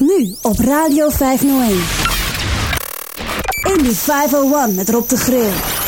Nu op Radio 501. Indie 501 met Rob de Grill.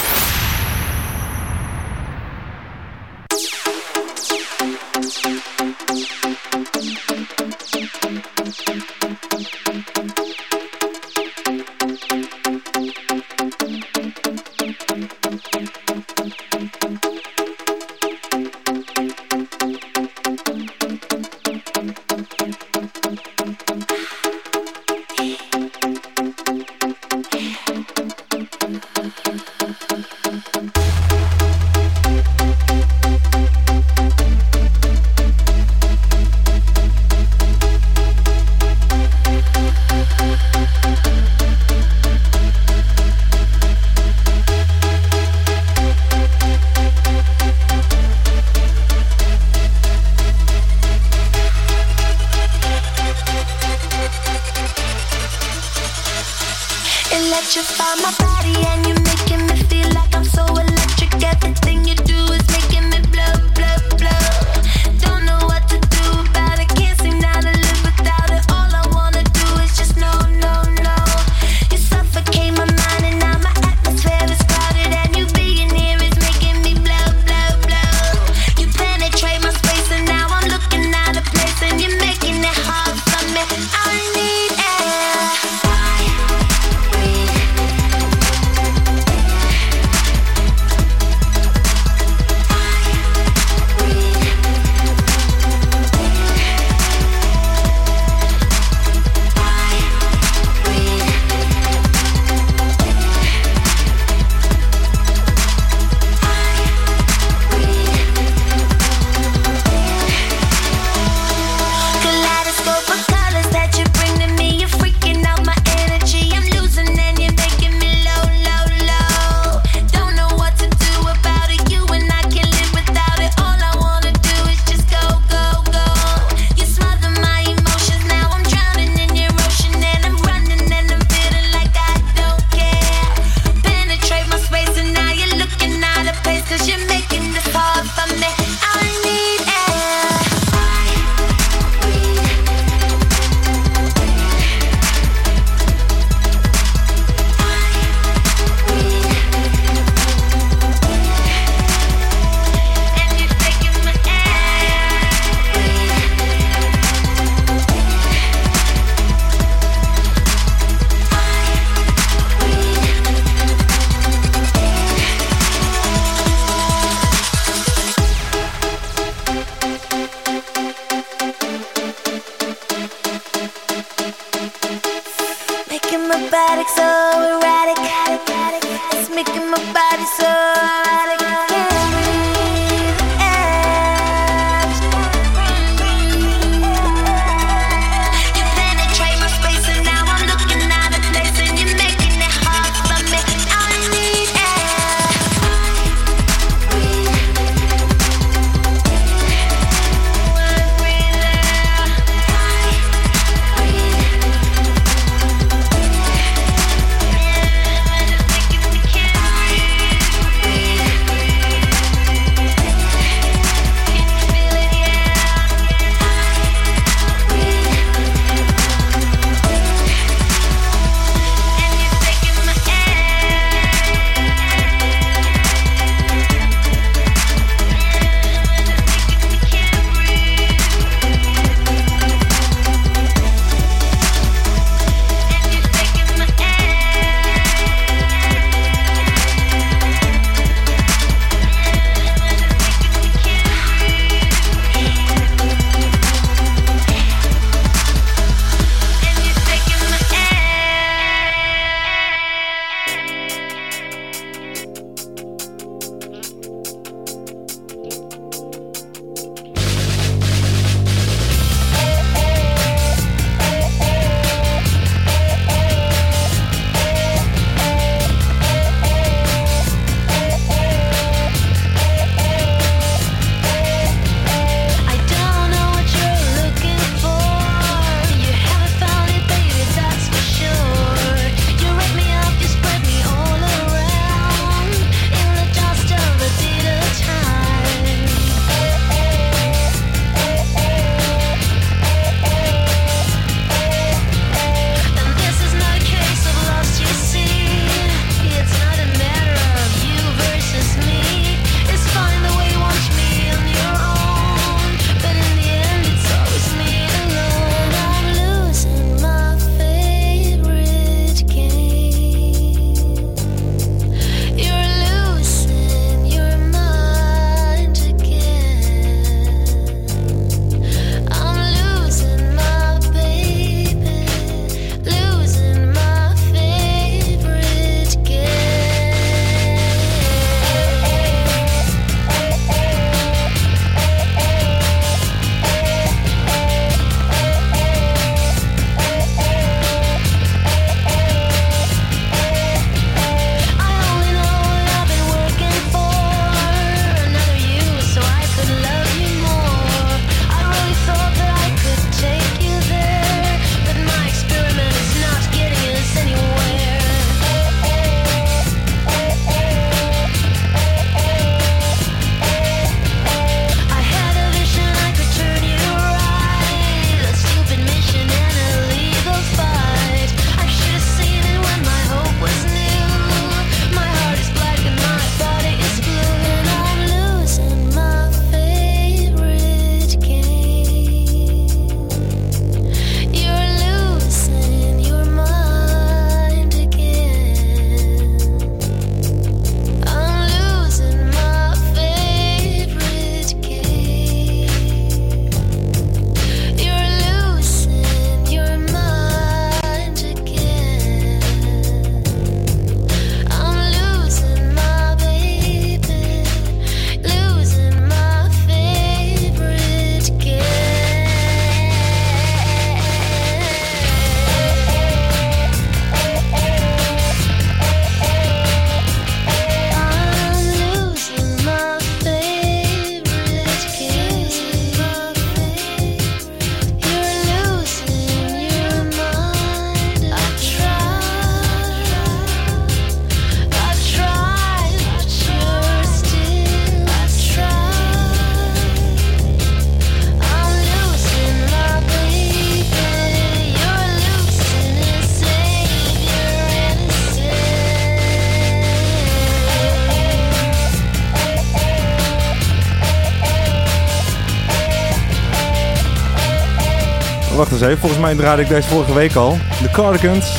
Wacht eens even. Volgens mij draaide ik deze vorige week al. The Cardigans,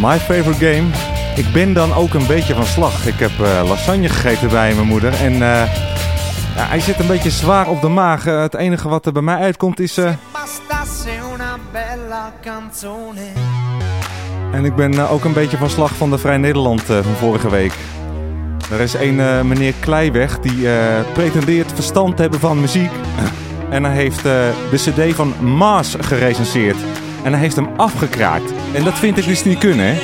My Favorite Game. Ik ben dan ook een beetje van slag. Ik heb uh, lasagne gegeten bij mijn moeder. En uh, ja, hij zit een beetje zwaar op de maag. Uh, het enige wat er bij mij uitkomt is... En ik ben ook een beetje van slag van de Vrij Nederland van vorige week. Er is een meneer Kleiweg die pretendeert verstand te hebben van muziek. En hij heeft de cd van Maas gerecenseerd. En hij heeft hem afgekraakt. En dat vind ik dus niet kunnen, hè?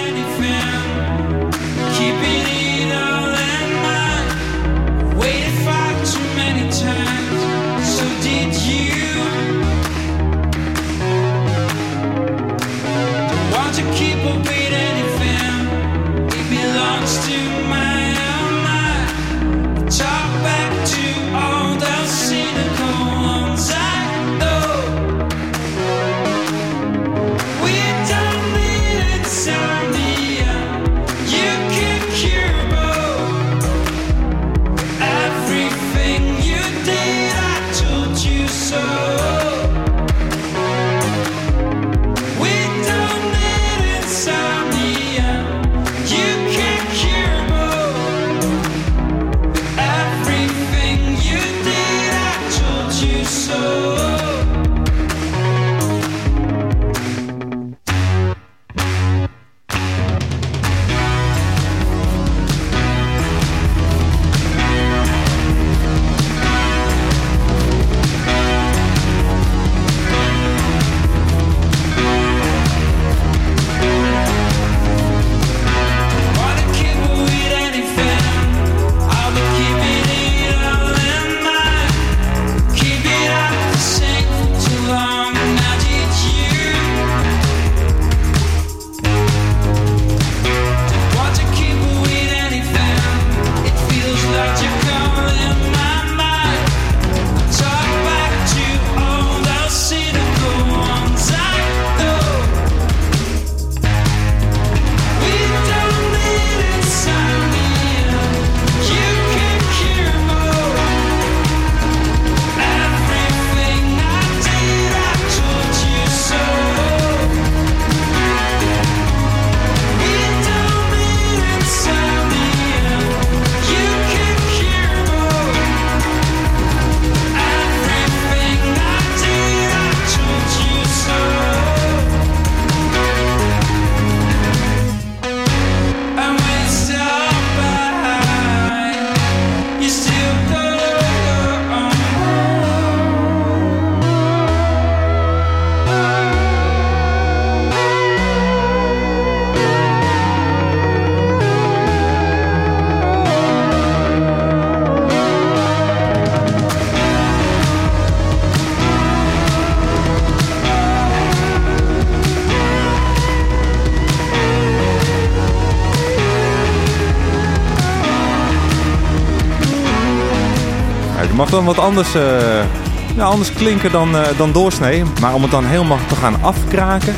Dan wat anders, uh, anders klinken dan, uh, dan doorsnee. Maar om het dan helemaal te gaan afkraken.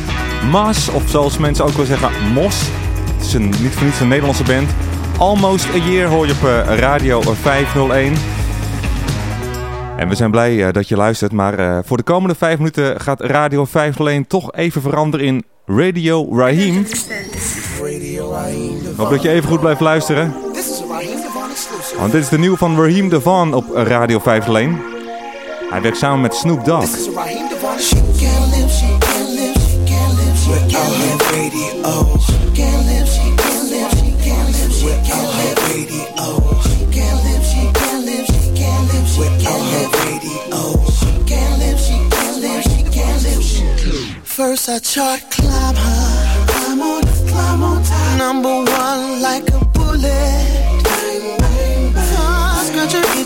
Mas, of zoals mensen ook wel zeggen, Mos. Het is een, niet voor niets een Nederlandse band. Almost a Year hoor je op uh, Radio 501. En we zijn blij dat je luistert. Maar voor de komende vijf minuten gaat Radio 501 toch even veranderen in Radio Raheem. Hoop dat je even goed blijft luisteren. Want dit is de nieuwe van Raheem Devon op Radio 5 Lane. Hij werkt samen met Snoop Dogg. First I climb her, climb on. Number one like a bullet.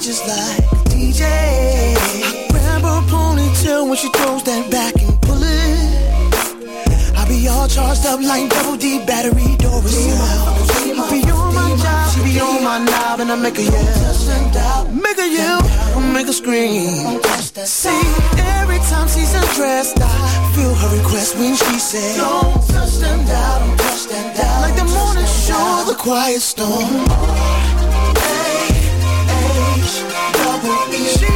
Itches like DJ. I grab her ponytail when she throws that back and pull it. I be all charged up like double D battery Doris. I be on my job, she be on my knob, and I make her yell, make her yell, make her scream. See, every time she's undressed, I feel her request when she says, Don't touch them down, don't touch them down. Like the morning show, the quiet storm. She can't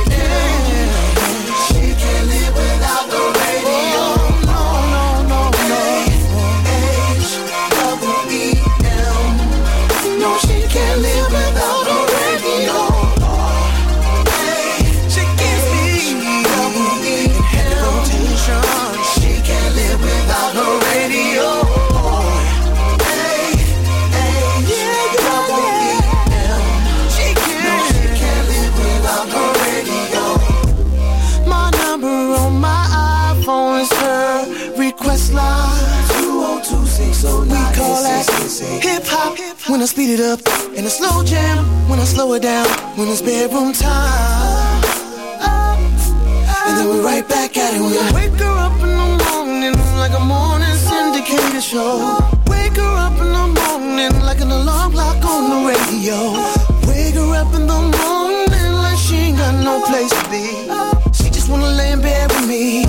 when I speed it up, and a slow jam when I slow it down. When it's bedroom time, and then we're right back at it. When I wake her up in the morning like a morning syndicated show. Wake her up in the morning like an alarm clock on the radio. Wake her up in the morning like she ain't got no place to be. She just wanna lay in bed with me,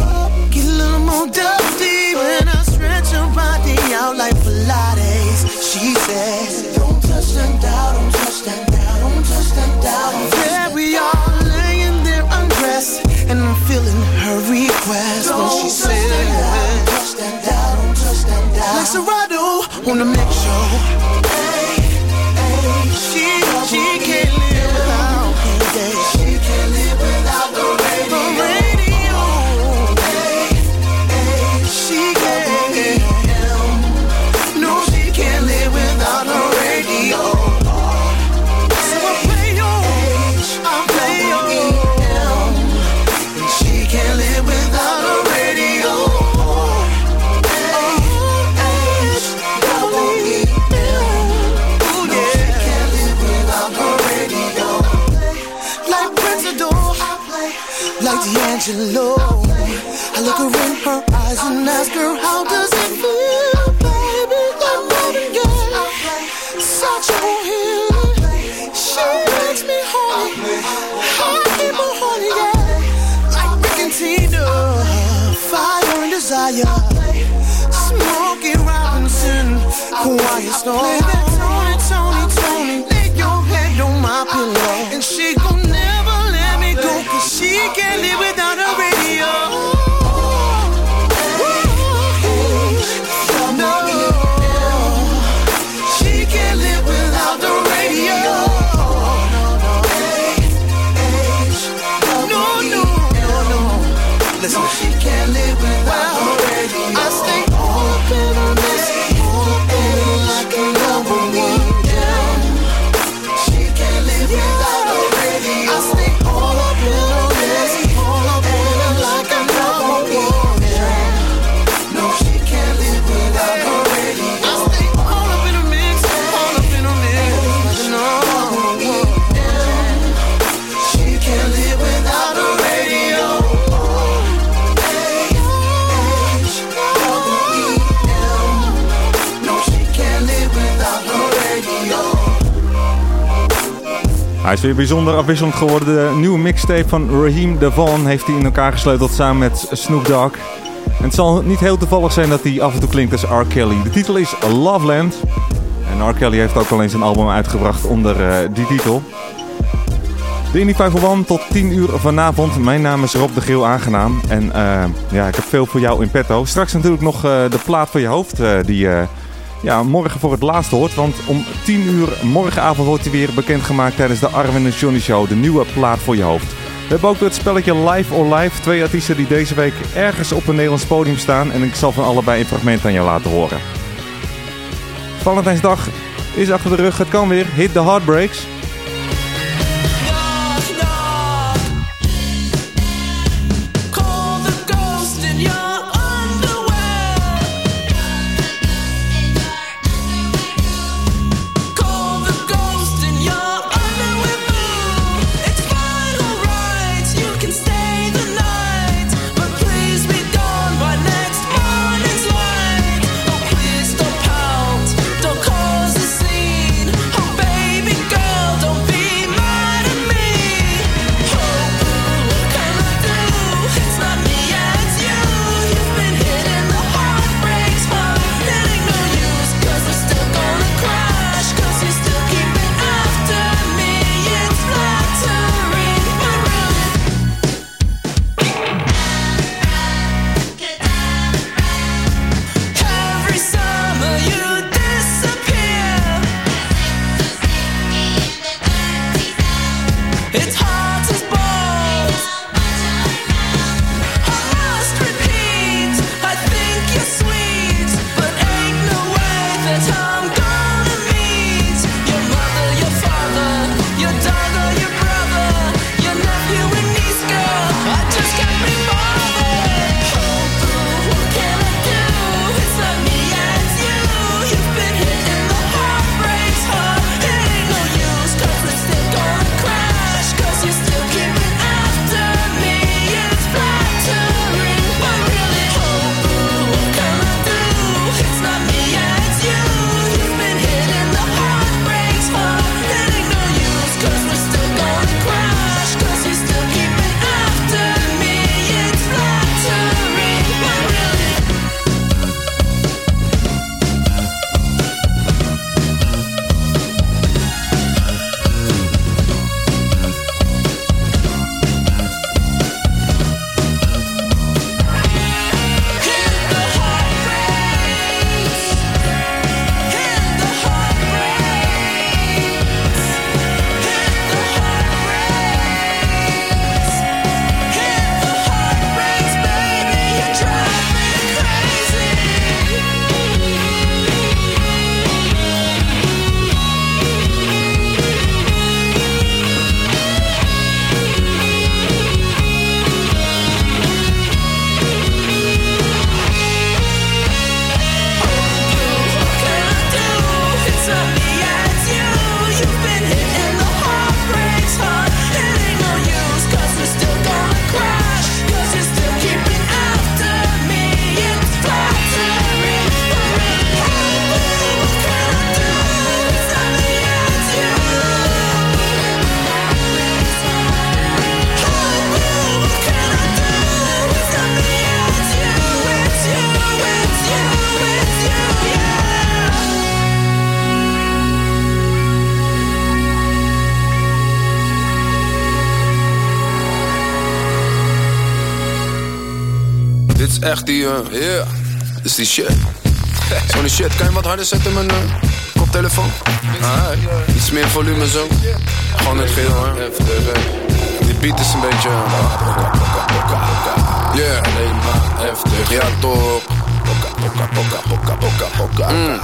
get a little more dusty when I stretch her body out like Pilates. She says, undressed, and I'm feeling her request when she says, Don't touch that dial, don't touch that dial. Like Serato on the mix show. Like D'Angelo. I look her in her eyes and ask her, how does it feel, baby? Like Marvin Gaye, such a healing. She makes me horny. I keep her horny, yeah. Like Rick and Tina, fire and desire. Smokey Robinson, quiet storm. Hij is weer bijzonder afwisselend geworden. De nieuwe mixtape van Raheem Devon heeft hij in elkaar gesleuteld samen met Snoop Dogg. En het zal niet heel toevallig zijn dat hij af en toe klinkt als R. Kelly. De titel is Loveland. En R. Kelly heeft ook al eens een album uitgebracht onder eh, die titel. De Indie 501 tot 10 uur vanavond. Mijn naam is Rob de Geel Aangenaam. En eh, ja, ik heb veel voor jou in petto. Straks natuurlijk nog eh, de plaat voor je hoofd die ja, morgen voor het laatst hoort. Want om 10 uur morgenavond wordt hij weer bekendgemaakt tijdens de Arwin en Johnny Show. De nieuwe plaat voor je hoofd. We hebben ook het spelletje Live or Live. Twee artiesten die deze week ergens op een Nederlands podium staan. En ik zal van allebei een fragment aan je laten horen. Valentijnsdag is achter de rug. Het kan weer. Hit the Heartbreaks. Die shit. Zo'n shit, kan je wat harder zetten mijn uh, koptelefoon? Ah, iets meer volume zo. Gewoon het geheel, hè. Die beat is een beetje... Yeah. Alleen maar heftig. Ja, toch. Pokka, pokka, pokka, pokka, mm.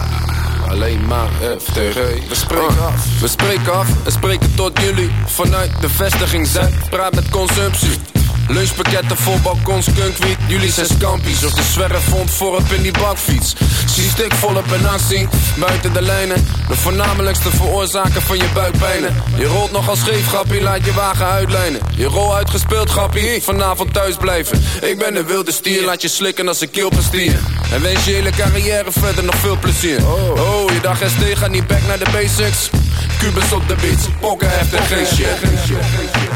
Alleen maar heftig. We spreken af. We spreken af en spreken tot jullie. Vanuit de vestiging Zuid. Praat met consumptie. Lunchpakketten vol balkons, skunkwiet. Jullie zijn scampies of de zwerfvond voorop in die bakfiets. Zie stikvolle benactie, buiten de lijnen. De voornamelijkste veroorzaker van je buikpijnen. Je rolt nog als scheef, grappie, laat je wagen uitlijnen. Je rol uitgespeeld, grappie, vanavond thuis blijven. Ik ben een wilde stier, laat je slikken als een keelpastier. En wens je hele carrière verder nog veel plezier. Oh, je dag ST gaat niet back naar de basics. Cubus op de beats, pokken heftig, geen shit.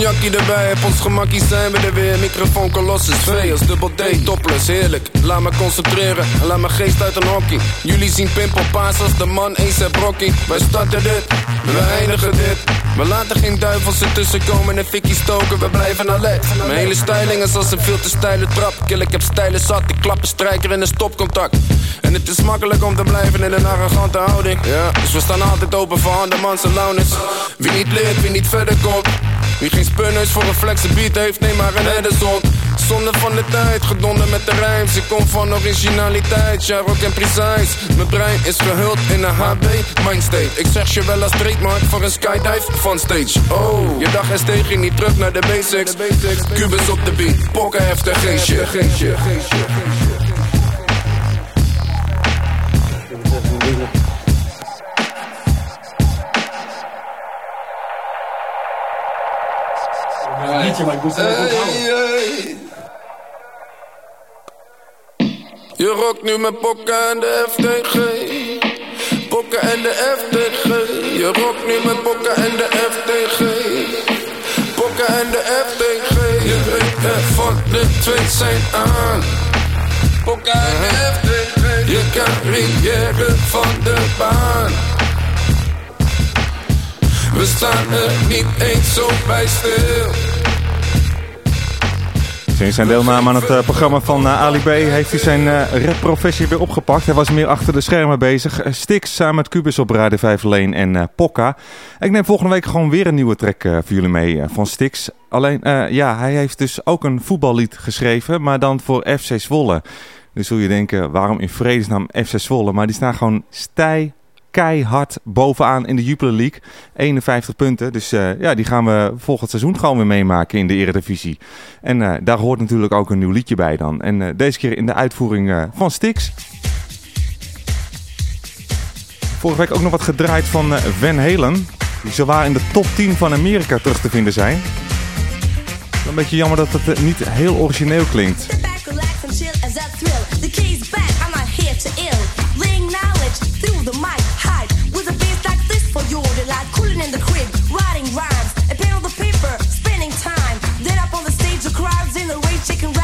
Cognacje erbij, op ons gemakkie zijn we er weer. Microfoon Colossus als dubbel D, topless, heerlijk. Laat me concentreren en laat mijn geest uit een hockey. Jullie zien pimpelpaas als de man eens heb brokkie. Wij starten dit, we eindigen dit. We laten geen duivels ertussen komen en fikkie stoken, we blijven alert. Mijn hele styling is als een veel te steile trap. Kill, ik heb stijlen zat, ik klap een strijker in een stopcontact. En het is makkelijk om te blijven in een arrogante houding. Ja, dus we staan altijd open voor andermans en launes. Wie niet leert, wie niet verder komt. Wie geen spunneus voor een flexe beat heeft, neem maar een Edison. Zonde van de tijd, gedonder met de rijms. Ik kom van originaliteit, ja rock en precise. Mijn brein is gehuld in een HB mindstate. Ik zeg je wel als trademark voor een skydive van stage. Oh, je dag ST ging niet terug naar de basics. Cubus op de beat, pokken heftig, geen shit. Geen. Het. Je rokt nu met Pokka en de FTG. Pokka en de FTG. Je rokt nu met Pokka en de FTG. Pokka en de FTG. Je weet er van de twee zijn aan. Pokka en de FTG. Je carrière van de baan. We staan er niet eens zo bij stil. Sinds zijn deelname aan het uh, programma van uh, Ali B heeft hij zijn uh, rapprofessie weer opgepakt. Hij was meer achter de schermen bezig. Stix samen met Cubus op Radio 5 Leen en Pokka. Ik neem volgende week gewoon weer een nieuwe track voor jullie mee van Stix. Alleen, ja, hij heeft dus ook een voetballied geschreven, maar dan voor FC Zwolle. Dus zul je denken, waarom in vredesnaam FC Zwolle? Maar die staan gewoon stij keihard bovenaan in de Jupiler League. 51 punten. Dus uh, ja, die gaan we volgend seizoen gewoon weer meemaken in de Eredivisie. En uh, daar hoort natuurlijk ook een nieuw liedje bij dan. En uh, deze keer in de uitvoering van Stix. Vorige week ook nog wat gedraaid van Van Halen. Die zowaar in de top 10 van Amerika terug te vinden zijn. Een beetje jammer dat het niet heel origineel klinkt. Cooling in the crib, writing rhymes, a pen on the paper, spending time. Then up on the stage, crowds in taking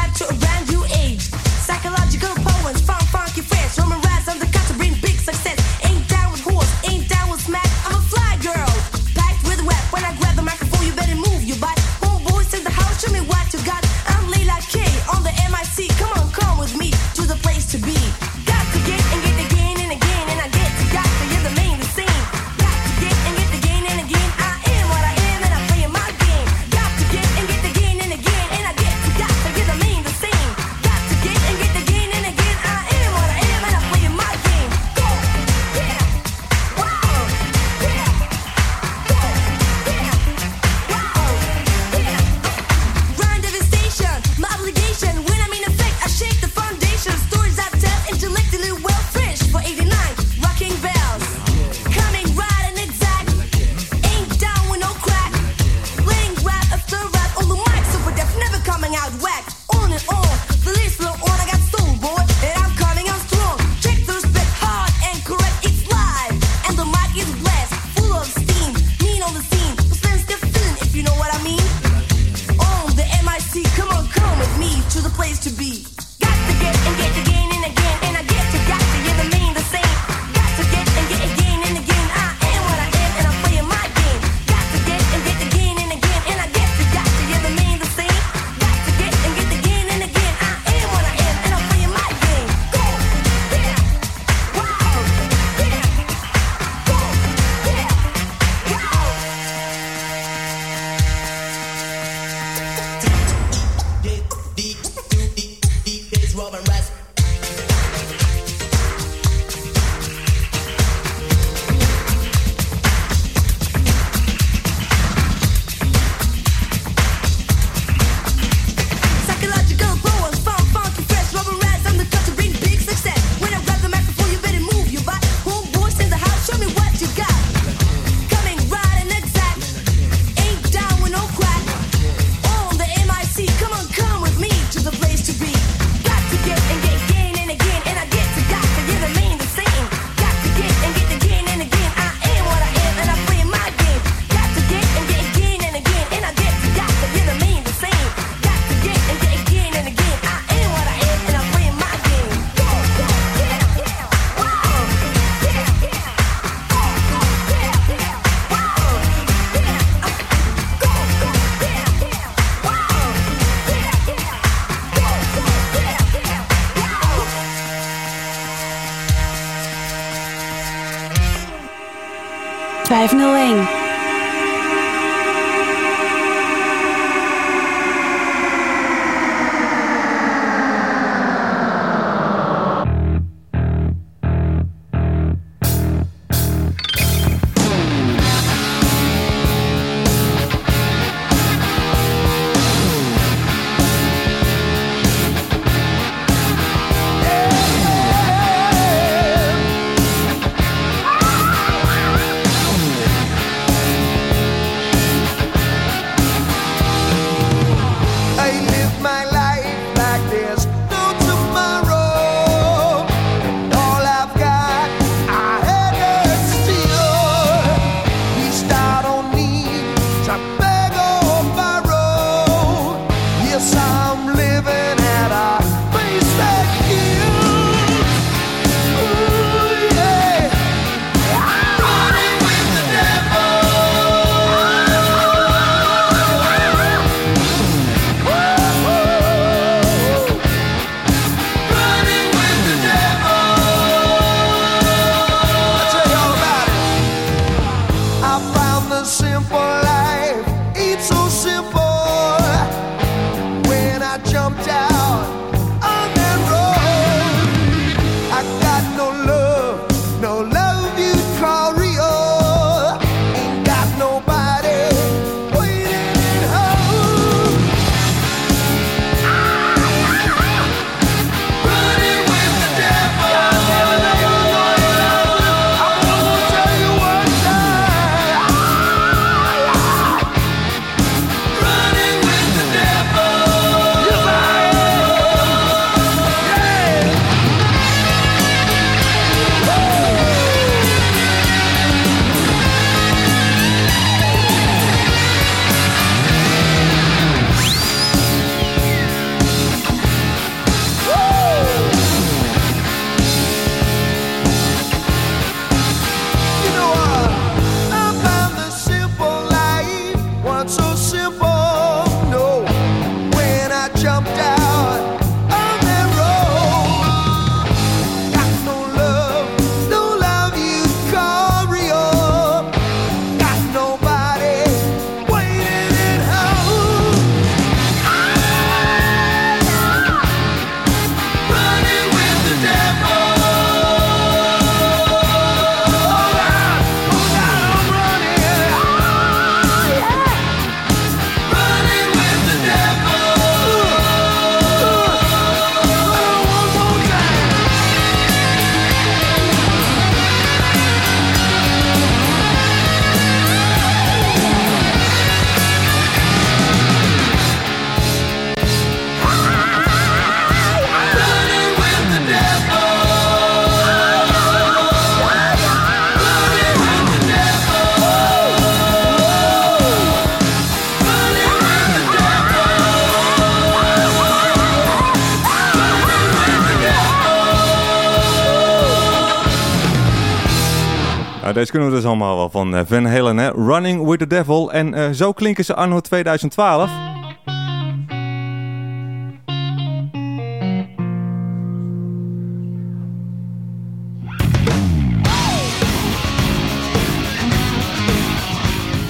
deze kunnen we dus allemaal wel van eh, Van Halen, hè? Running with the Devil. En eh, zo klinken ze anno 2012.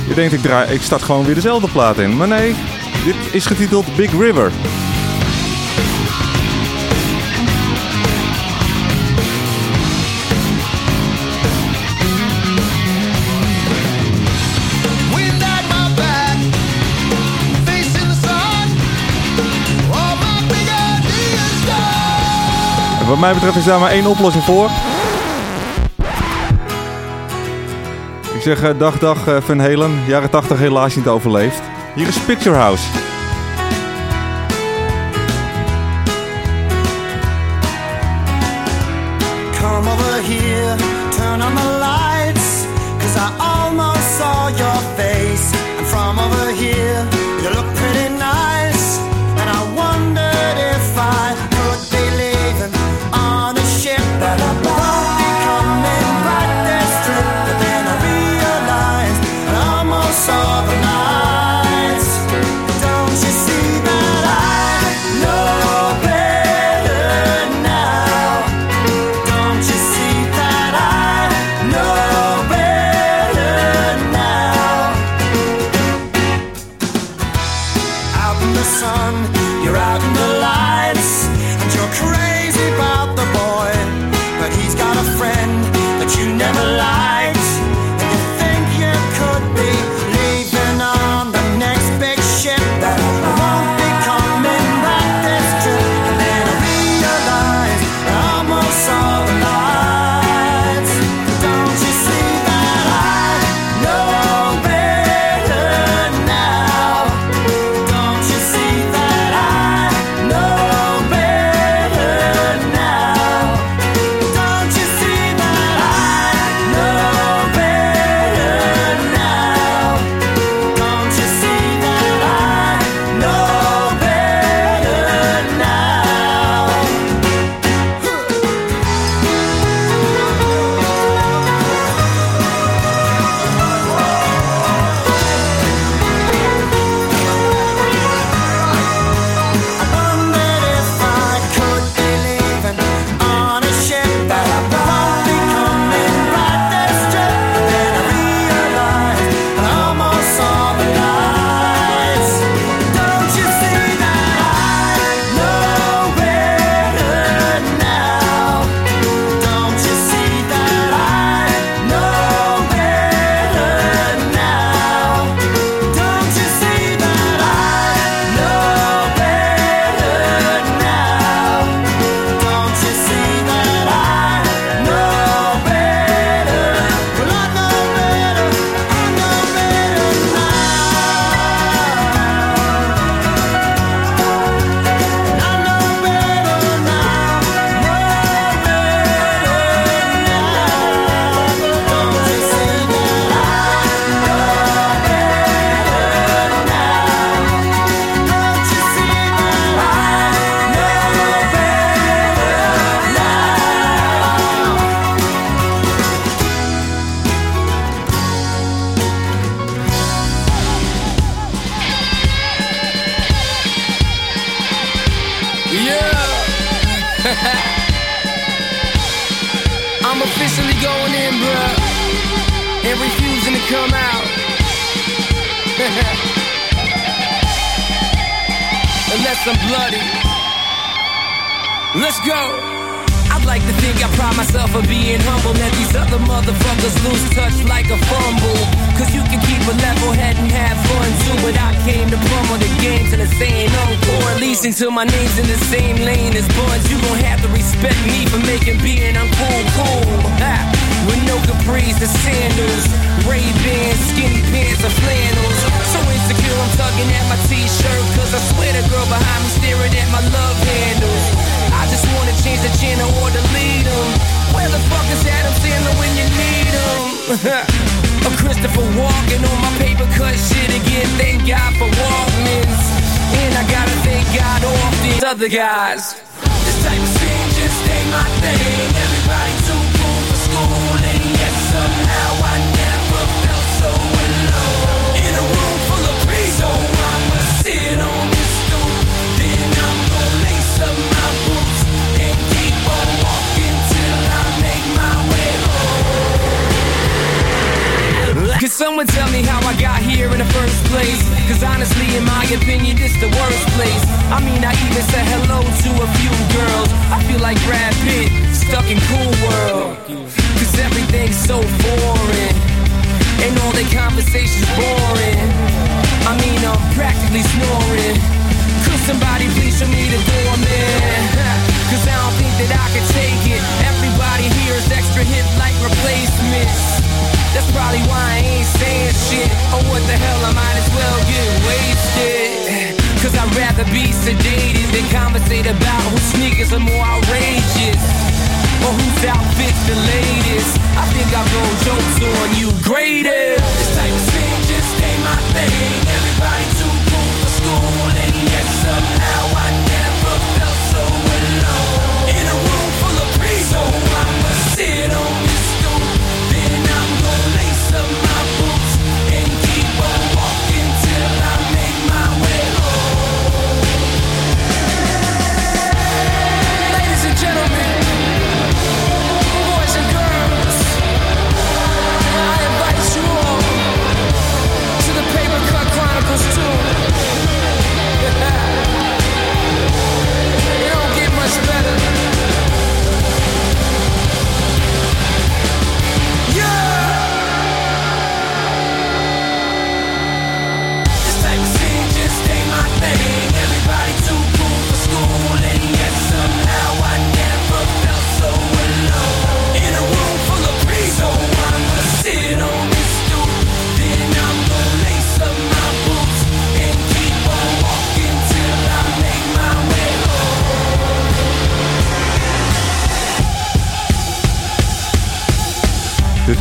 Je denkt, ik, draai, ik start gewoon weer dezelfde plaat in. Maar nee, dit is getiteld Big River. Wat mij betreft is daar maar één oplossing voor. Ik zeg eh, dag dag eh, Van Helen, jaren 80 helaas niet overleefd. Hier is Picture House.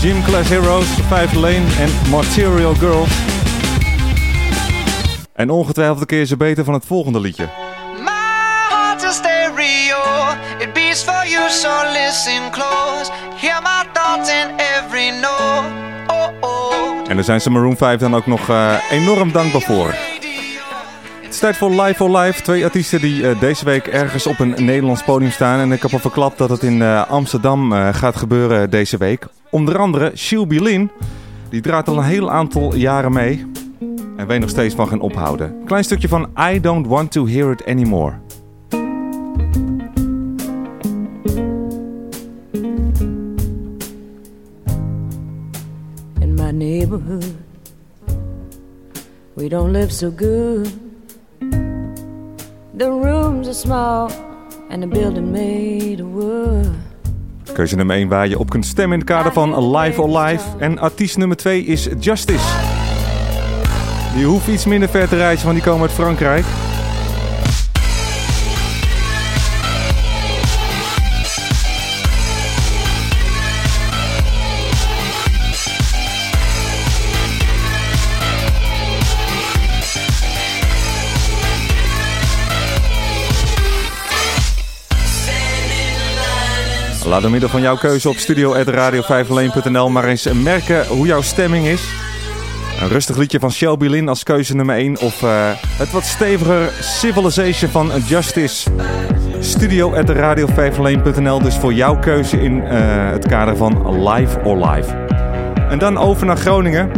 Gym Class Heroes, Five Lane en Material Girls. En ongetwijfeld een keer ze beter van het volgende liedje. My stereo, it beats for you, so listen close. Hear my thoughts in every note. Oh, oh. En daar zijn ze Maroon 5 dan ook nog eh, enorm dankbaar voor. Het is tijd voor Live for Life. Twee artiesten die eh, deze week ergens op een Nederlands podium staan. En ik heb al verklapt dat het in eh, Amsterdam gaat gebeuren deze week. Onder andere Shilby Lynn. die draait al een heel aantal jaren mee en weet nog steeds van gaan ophouden. Klein stukje van I Don't Want To Hear It Anymore. In my neighborhood, we don't live so good. The rooms are small and the building made of wood. Keuze nummer 1 waar je op kunt stemmen in het kader van Live or Live. En artiest nummer 2 is Justice. Die hoeft iets minder ver te reizen, want die komen uit Frankrijk. Door middel van jouw keuze op studio.radio501.nl maar eens merken hoe jouw stemming is. Een rustig liedje van Shelby Lynn als keuze nummer 1 of eh, het wat steviger Civilization van Justice. Studio.radio501.nl dus voor jouw keuze in eh, het kader van Live or Live. En dan over naar Groningen.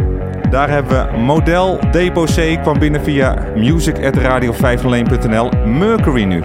Daar hebben we Model Depot C kwam binnen via music.radio501.nl Mercury nu.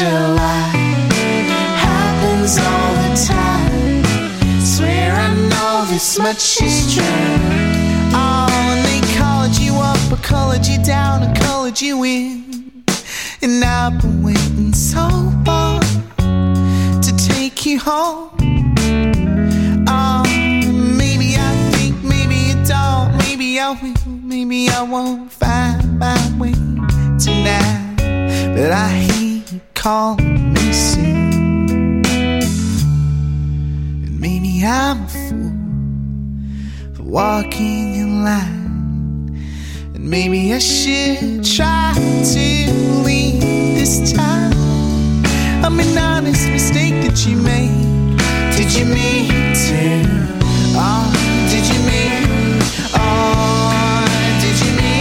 Just lie, happens all the time. Swear I know this much is true. Oh, and they colored you up or colored you down or colored you in. And I've been waiting so long to take you home. Oh, maybe I think, maybe you don't, maybe I will, maybe I won't find my way tonight. But I calling me soon. And maybe I'm a fool for walking in line. And maybe I should try to leave this time. I'm an honest mistake that you made. Did you mean to? Oh, did you mean? Oh, did you mean?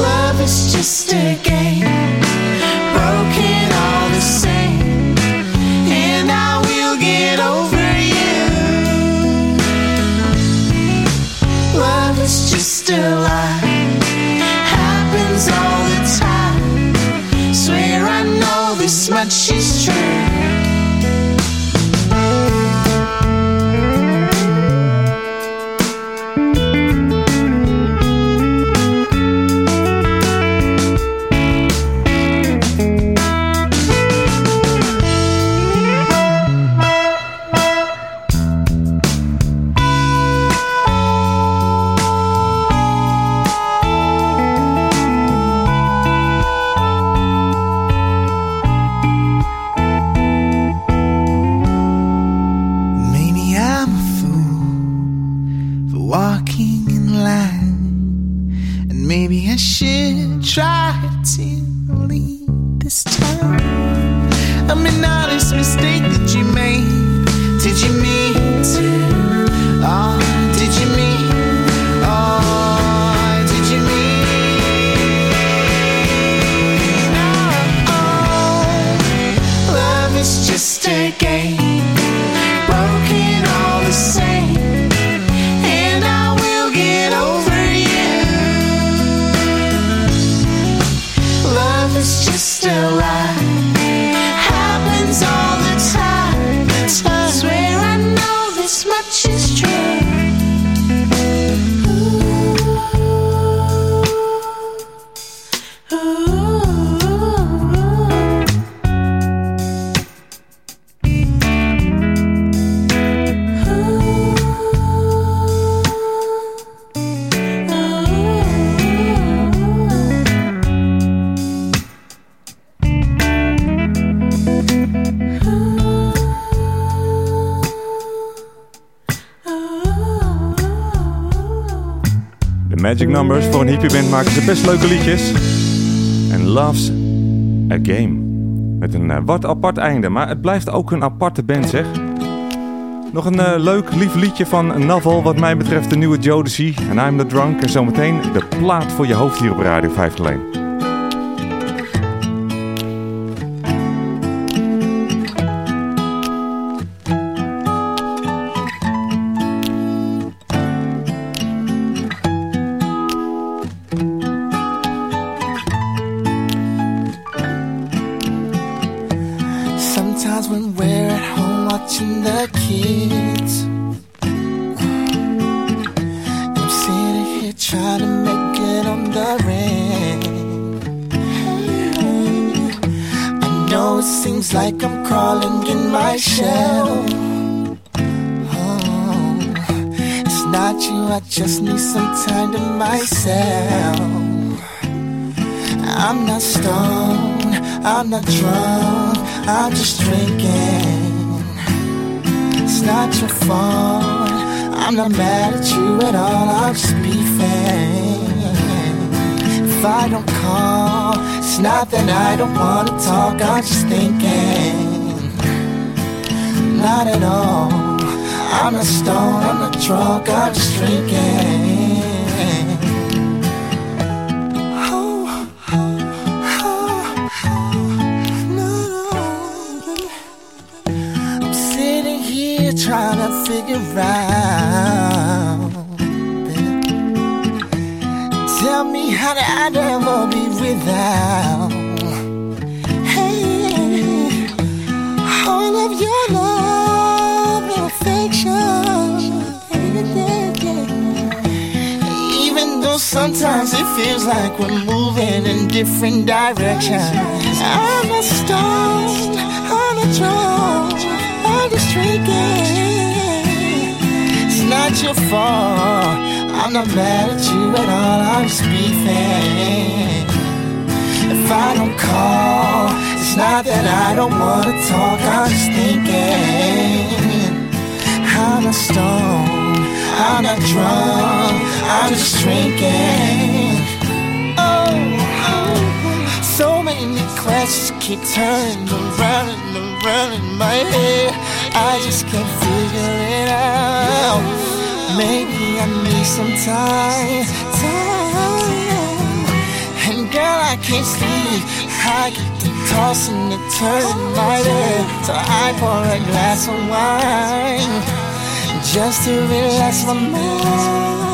Love is just a game, much is true. Magic Numbers voor een hippieband maken ze best leuke liedjes. En Loves a Game. Met een eh, wat apart einde, maar het blijft ook een aparte band zeg. Nog een eh, leuk, lief liedje van Novel wat mij betreft de nieuwe Jodeci. En I'm the Drunk. En zometeen de plaat voor je hoofd hier op Radio 5 alleen. Just need some time to myself. I'm not stoned, I'm not drunk, I'm just drinking. It's not your fault, I'm not mad at you at all, I'm just beefing. if I don't call. It's not that I don't wanna talk, I'm just thinking. Not at all. I'm not stoned, I'm not drunk, I'm just drinking. Oh, oh, oh no. I'm sitting here trying to figure out. Tell me how did I ever be without? Feels like we're moving in different directions. I'm a stoned, I'm a drunk, I'm just drinking. It's not your fault. I'm not mad at you at all. I'm beefing. If I don't call, it's not that I don't wanna talk. I'm just thinking. I'm not stoned. I'm not drunk. I'm just drinking. Many questions keep turning around and around in my head. I just can't figure it out. Maybe I need some time, time. And girl, I can't sleep. I get to tossing and turning in my head. So I pour a glass of wine just to relax my mind.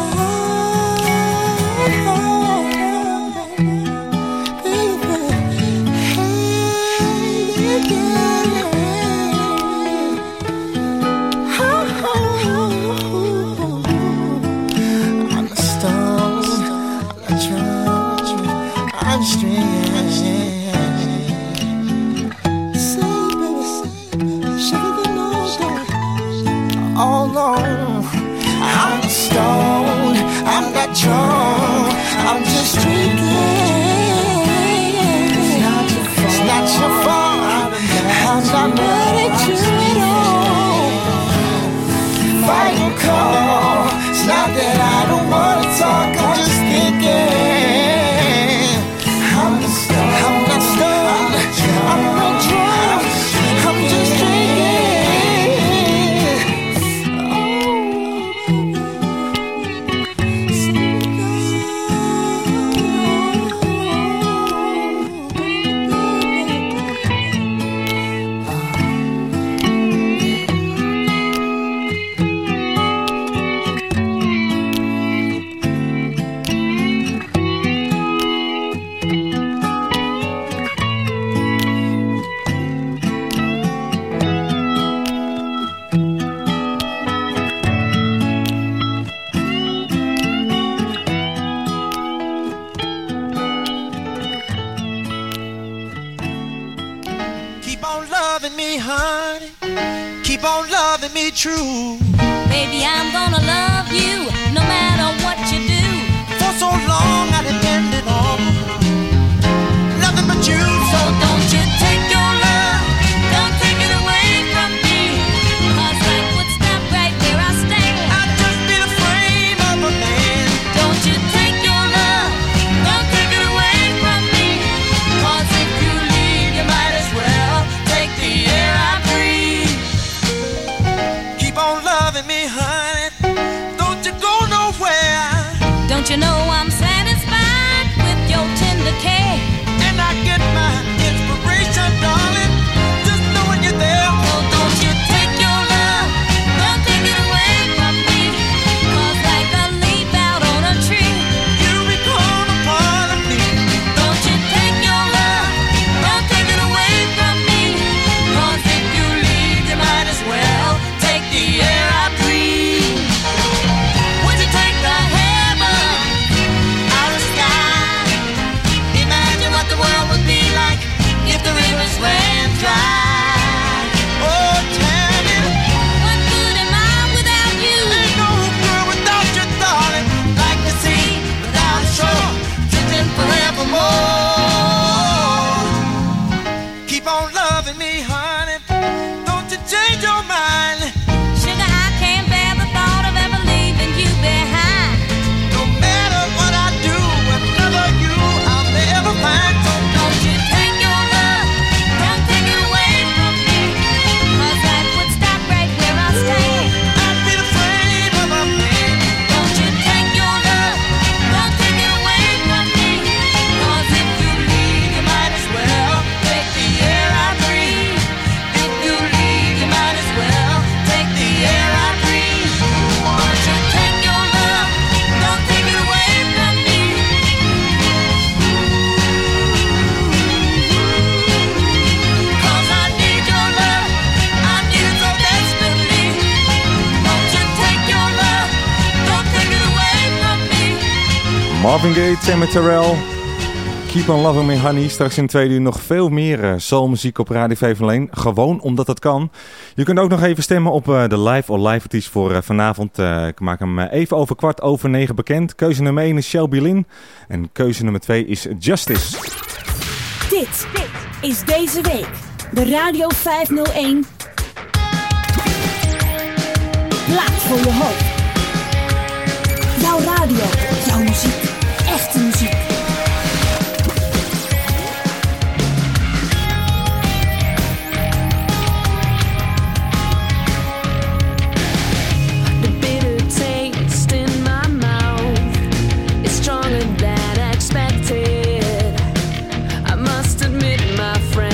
Sammy Terrell. Keep on loving me honey. Straks in twee uur nog veel meer uh, soulmuziek op Radio Veverleen. Gewoon omdat dat kan. Je kunt ook nog even stemmen op eh, de live or live artiest voor eh, vanavond. ik maak hem even over kwart over negen bekend. Keuze nummer 1 is Shelby Lynn. En keuze nummer 2 is Justice. Dit is deze week de Radio 501. Plaats voor je hoop. Jouw radio, jouw muziek. my friend.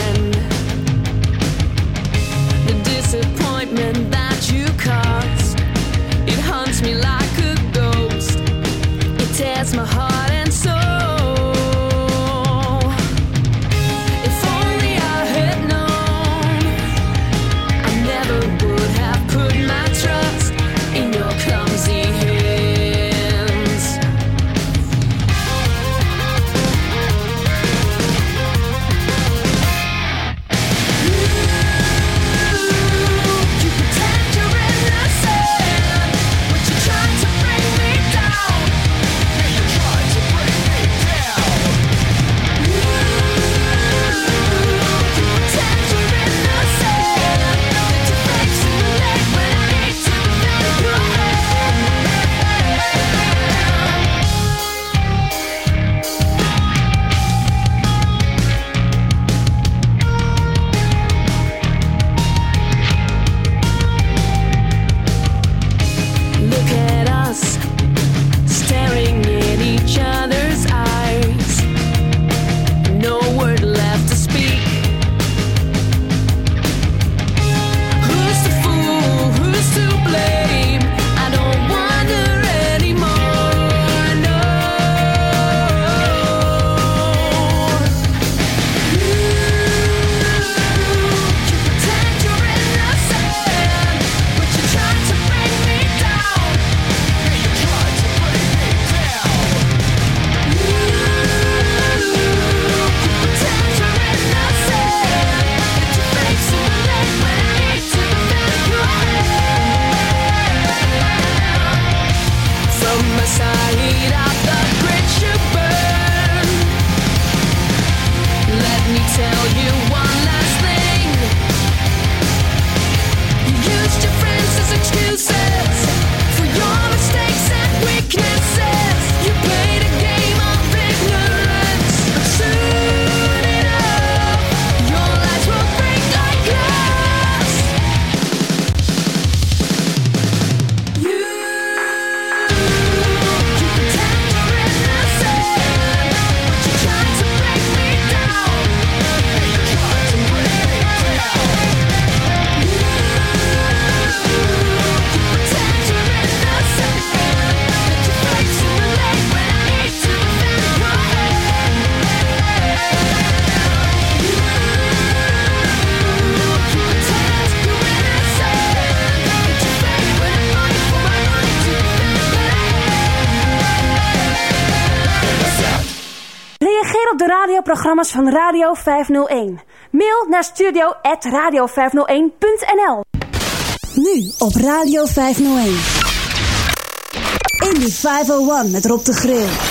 van Radio 501. Mail naar studio.radio501.nl Nu op Radio 501. In 501 met Rob de Grill.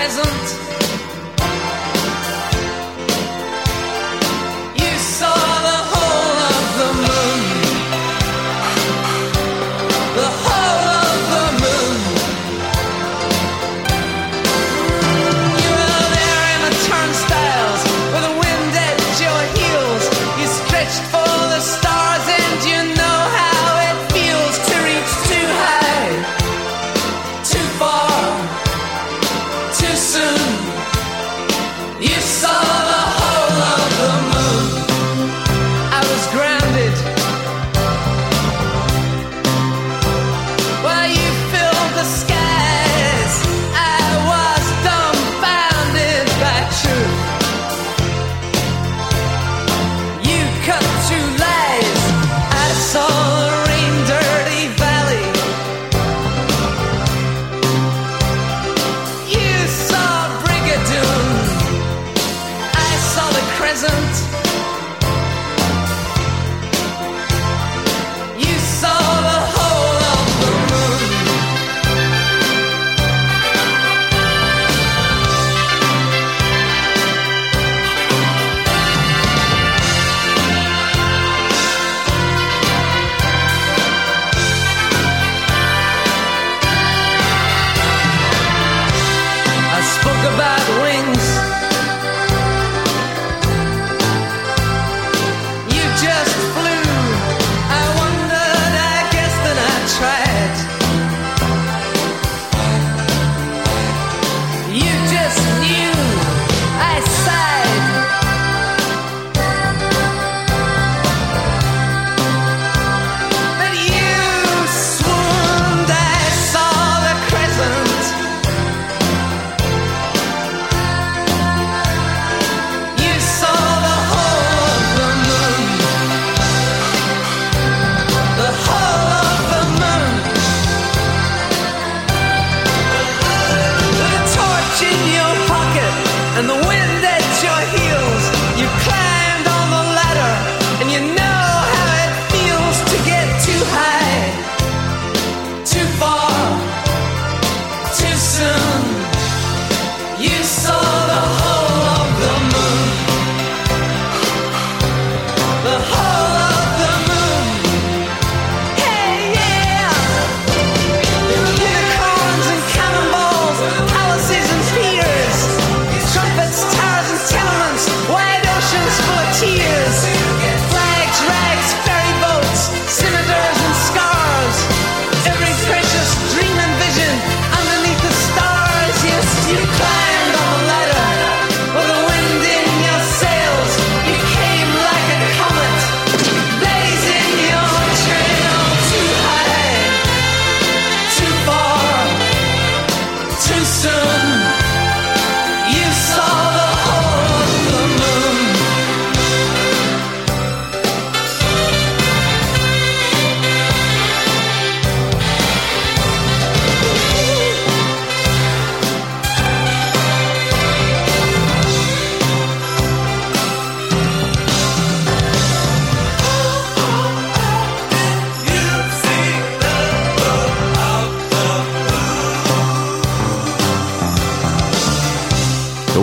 present.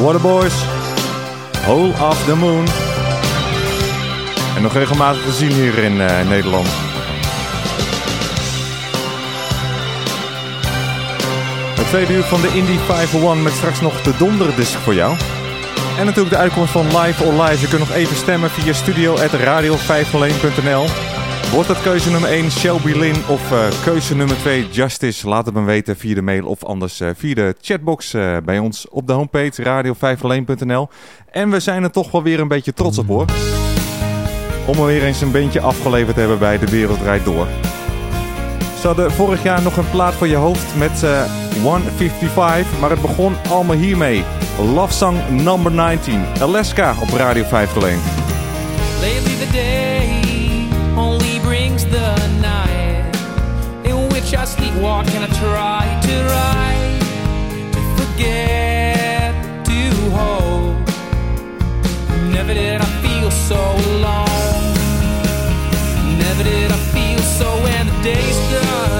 Waterboys, Hole of the Moon. En nog regelmatig te zien hier in eh, Nederland. Het tweede uur van de Indie 501 met straks nog de donderdisc voor jou. En natuurlijk de uitkomst van Live or Live. Je kunt nog even stemmen via studio.radio501.nl Wordt het keuze nummer 1 Shelby Lin of eh, keuze nummer 2 Justice? Laat het me weten via de mail of anders eh, via de chatbox eh, bij ons op de homepage radio5alleen.nl. En we zijn er toch wel weer een beetje trots op hoor. Om er weer eens een beentje afgeleverd te hebben bij De Wereldrijd Door. Ze hadden vorig jaar nog een plaat voor je hoofd met 155, maar het begon allemaal hiermee. Love Song number 19, Alaska op Radio 5 alleen. I sleepwalk and I try to write to forget to hold. Never did I feel so alone. Never did I feel so when the day's done.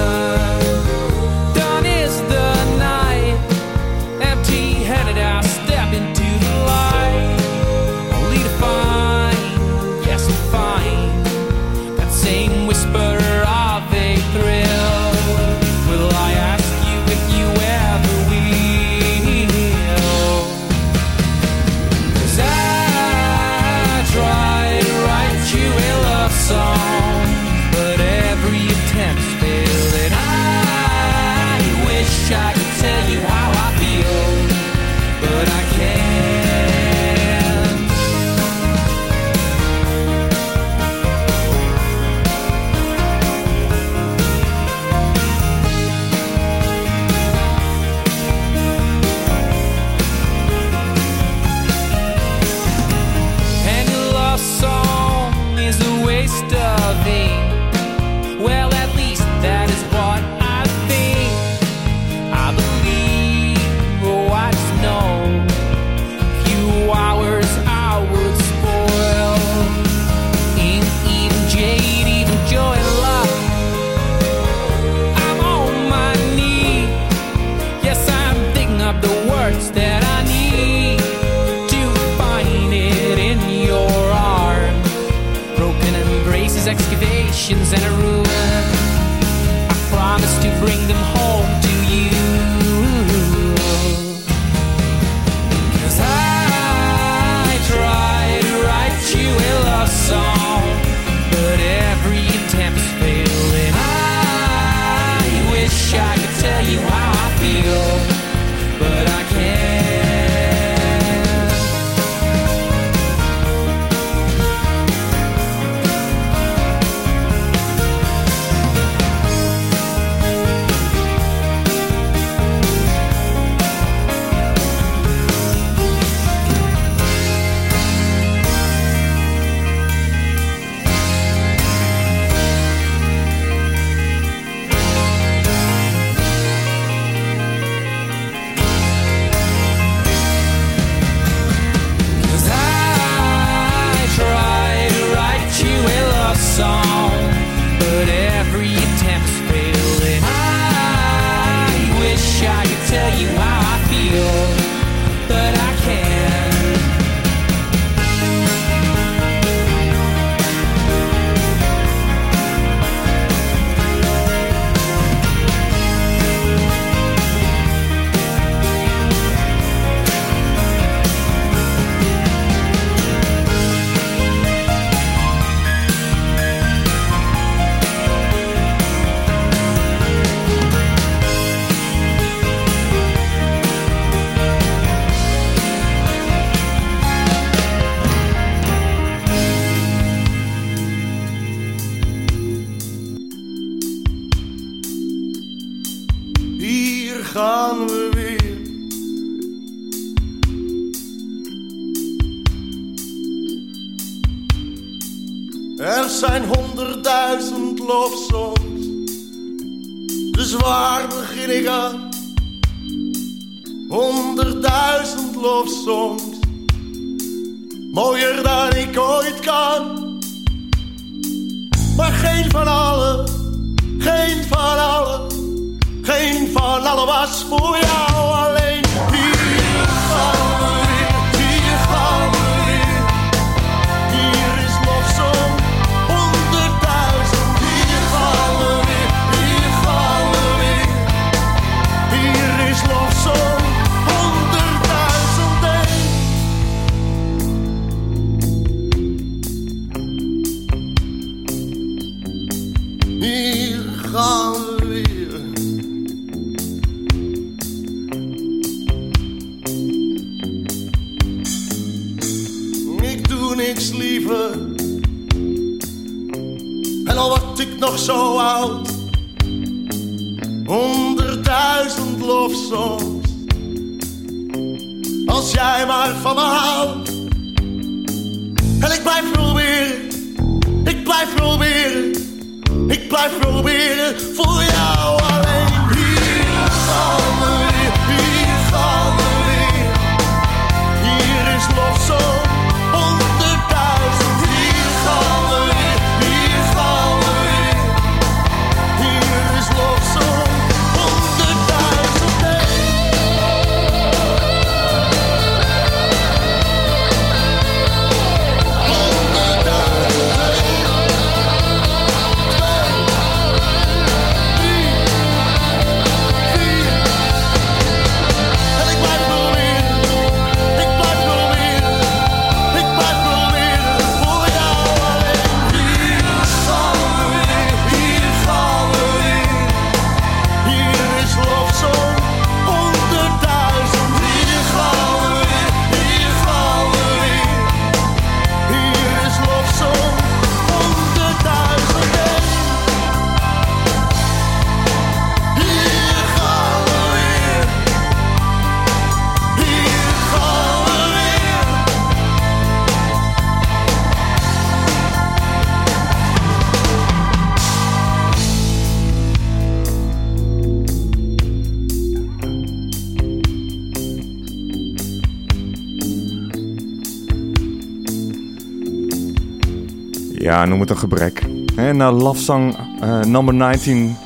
Ja, noem het een gebrek. En na Love Song uh, number 19,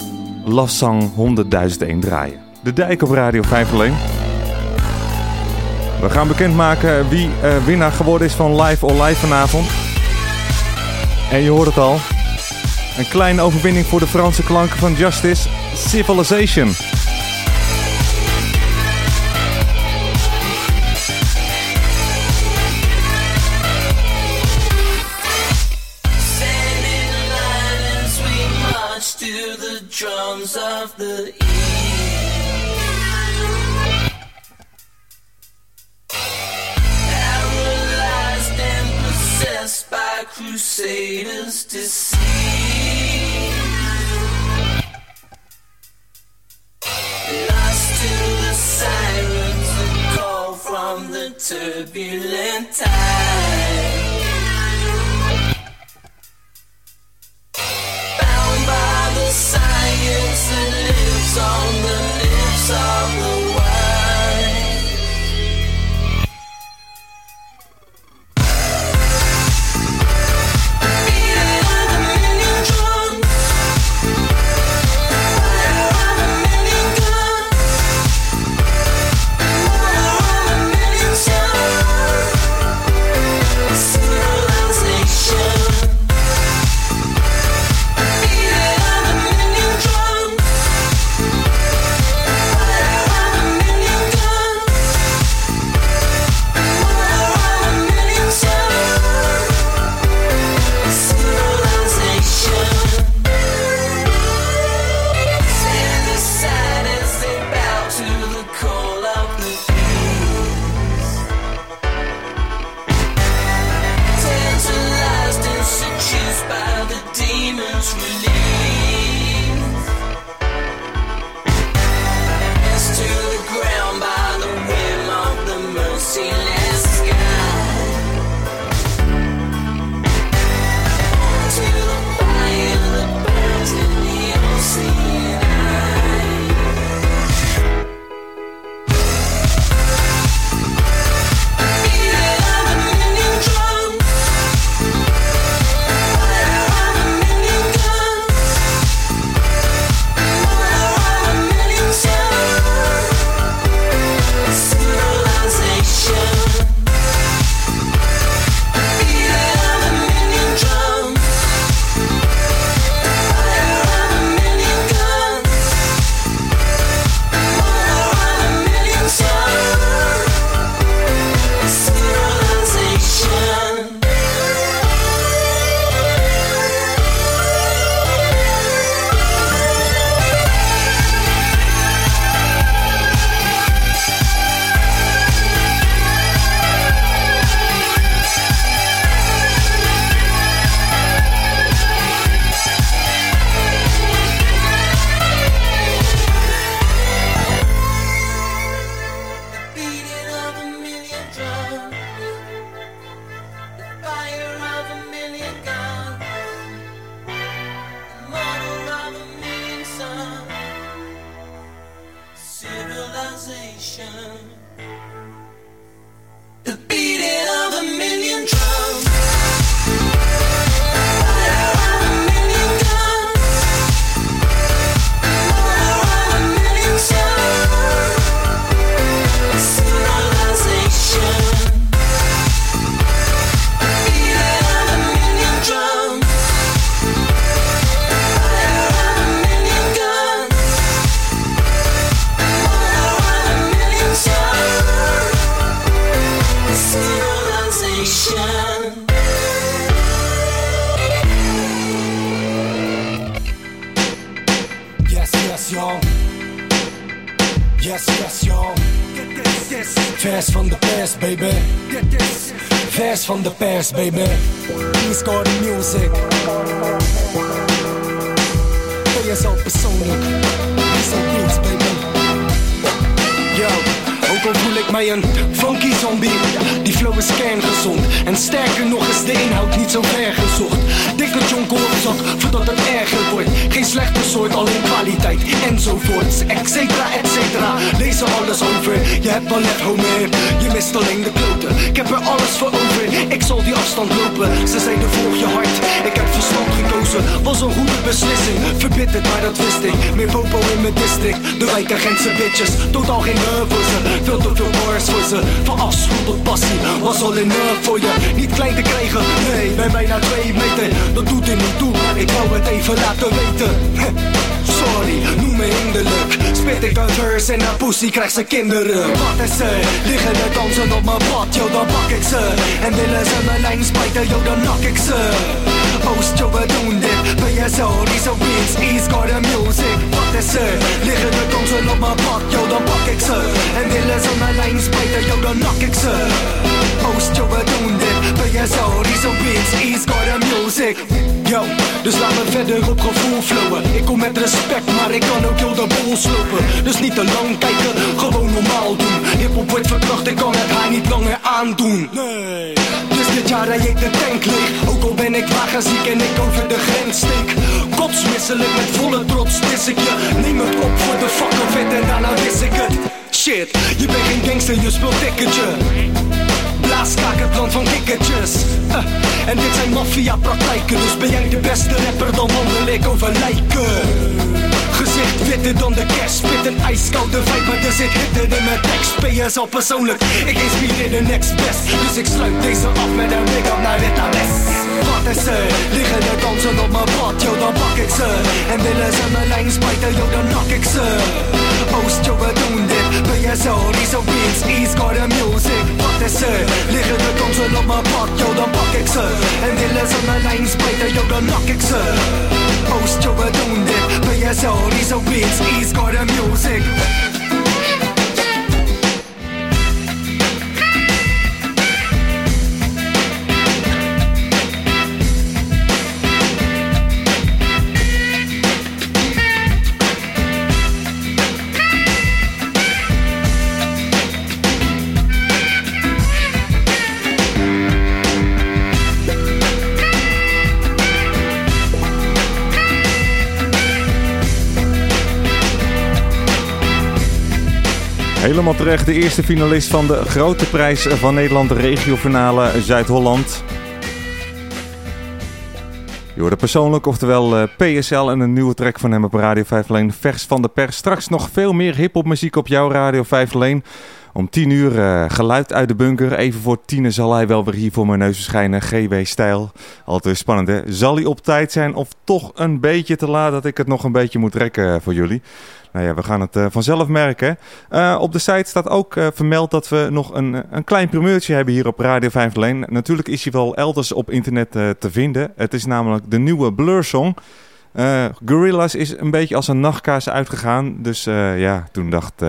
Love Song 100.001 draaien. De dijk op Radio 501. We gaan bekendmaken wie eh, winnaar geworden is van Live or Live vanavond. En je hoort het al. Een kleine overwinning voor de Franse klanken van Justice, Civilization. of the Vers van de pers, baby. Vers van de pers, baby. East Garden Music. Ben jezelf persoonlijk. Zo beats, al voel ik mij een funky zombie. Die flow is kerngezond. En sterker nog is de inhoud niet zo ver gezocht. Dikke jonko op zak voordat het erger wordt. Geen slechte soort, alleen kwaliteit enzovoorts. Etcetera, etcetera. Lees er alles over. Je hebt wel net homer. Je mist alleen de kloten. Ik heb er alles voor over. Ik zal die afstand lopen. Ze zeiden volg je hart. Ik heb verstand gekozen. Was een goede beslissing. Verbitterd, maar dat wist ik. Meer popo in mijn district. De wijkagentse bitches. Totaal geen nerve voor ze. Veel bars voor ze. Van afschuw tot passie. Was al nerve voor je. Niet klein te krijgen. Nee, bij bijna twee meter. Dat doet er niet toe. Ik wou het even laten weten. Sorry, noem me hinderlijk. Spit ik een verse en een pussy krijgt ze kinderen. Wat is ze? Liggen er dansen op mijn pad, yo, dan pak ik ze. En willen ze mijn lijn spijten, yo, dan nak ik ze. Oost, yo, we doen dit. Ben je zo, die zo beats, East Garden Music. Wat is ze? Liggen er dansen op mijn pad, yo, dan pak ik ze. En willen ze mijn lijn spijten, yo, dan nak ik ze. Oost, yo, we doen dit. Ben je zo, die zo beats, East Garden Music. Dus laat me verder op gevoel flowen. Ik kom met respect, maar ik kan ook heel de boel slopen. Dus niet te lang kijken, gewoon normaal doen. Hiphop wordt verkracht, ik kan het haar niet langer aandoen. Nee. Dus dit jaar rij ik de tank leeg. Ook al ben ik wagenziek en ik over de grens steek. Kotsmisselijk met volle trots dis ik je. Neem het op voor de fucking vet en daarna wist ik het. Shit, je bent geen gangster, je speelt ticketje. Blaaskaak het land van kikkertjes En dit zijn maffia-praktijken Dus ben jij de beste rapper, dan wandel ik over lijken Gezicht witter dan de kerst. Spit een ijskoude vibe, maar er zit hitte in mijn tekst. PS al persoonlijk, ik inspireer de next best. Dus ik sluit deze af met een up naar Rita West Wat is ze? Liggen er dansen op mijn pad, yo dan pak ik ze. En willen ze mijn lijn spijten, yo dan nak ik ze. Oost, yo we doen dit. Ben je zo, die zo beats, East Garden Music. Wat is ze? Liggen er dansen op mijn pad, yo dan pak ik ze. En willen ze mijn lijn spijten, yo dan nak ik ze Oost, yo we doen dit Ben je zo, die zo beats, East Garden Music Helemaal terecht, de eerste finalist van de grote prijs van Nederland, de regiofinale Zuid-Holland. Je hoorde persoonlijk, oftewel eh, PSL en een nieuwe track van hem op Radio 5 Leen, vers van de pers. Straks nog veel meer hiphopmuziek op jouw Radio 5 Leen. Om 10 uur eh, geluid uit de bunker. Even voor tien zal hij wel weer hier voor mijn neus verschijnen. GW-stijl. Altijd spannend hè. Zal hij op tijd zijn of toch een beetje te laat dat ik het nog een beetje moet rekken eh, voor jullie? Nou ja, we gaan het eh, vanzelf merken. Eh, op de site staat ook eh, vermeld dat we nog een, een klein primeurtje hebben hier op Radio 5 Leen. Natuurlijk is hij wel elders op internet te vinden. Het is namelijk de nieuwe Blur Song. Eh Gorillaz is een beetje als een nachtkaars uitgegaan. Dus ja, toen dacht,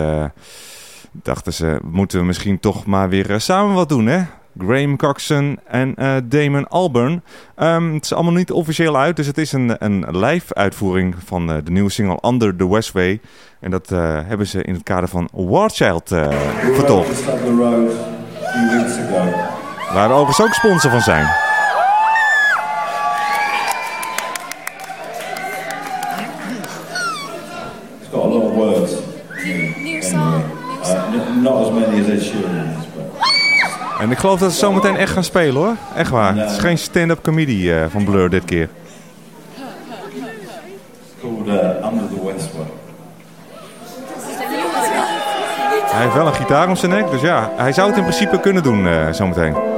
dachten ze, moeten we misschien toch maar weer samen wat doen, hè? Graham Coxon en eh, Damon Albarn. Ehm, het is allemaal niet officieel uit, dus het is een, een live uitvoering van eh, de nieuwe single Under the Westway. En dat eh, hebben ze in het kader van War Child eh, vertolkt. Waar we overigens ook sponsor van zijn. En ik geloof dat ze zometeen echt gaan spelen hoor. Echt waar. Het is geen stand-up comedy eh, van Blur dit keer. uh, Under the Westway. Hij heeft wel een gitaar om zijn nek, dus ja, hij zou het in principe kunnen doen eh, zometeen.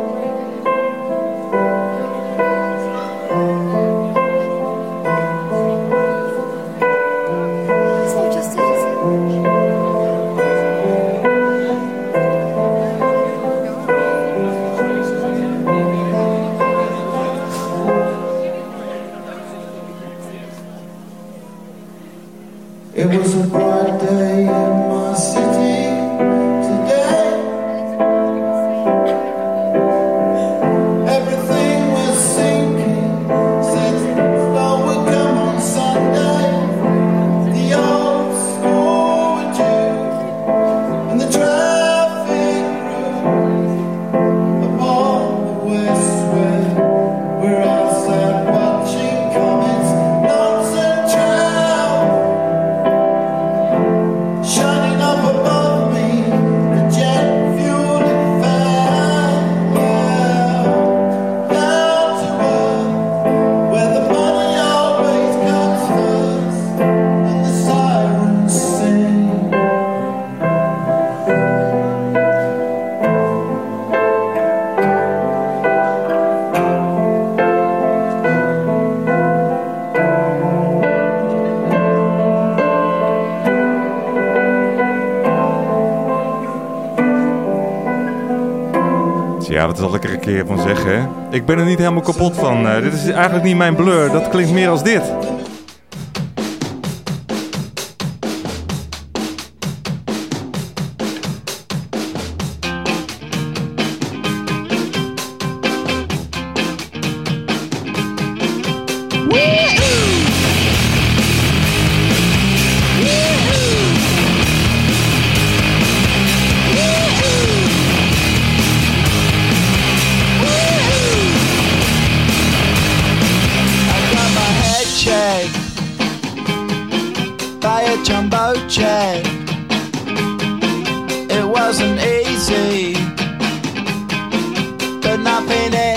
Ik ben er niet helemaal kapot van. Eh, dit is eigenlijk niet mijn blur. Dat klinkt meer als dit. by a jumbo jet. It wasn't easy, but nothing is.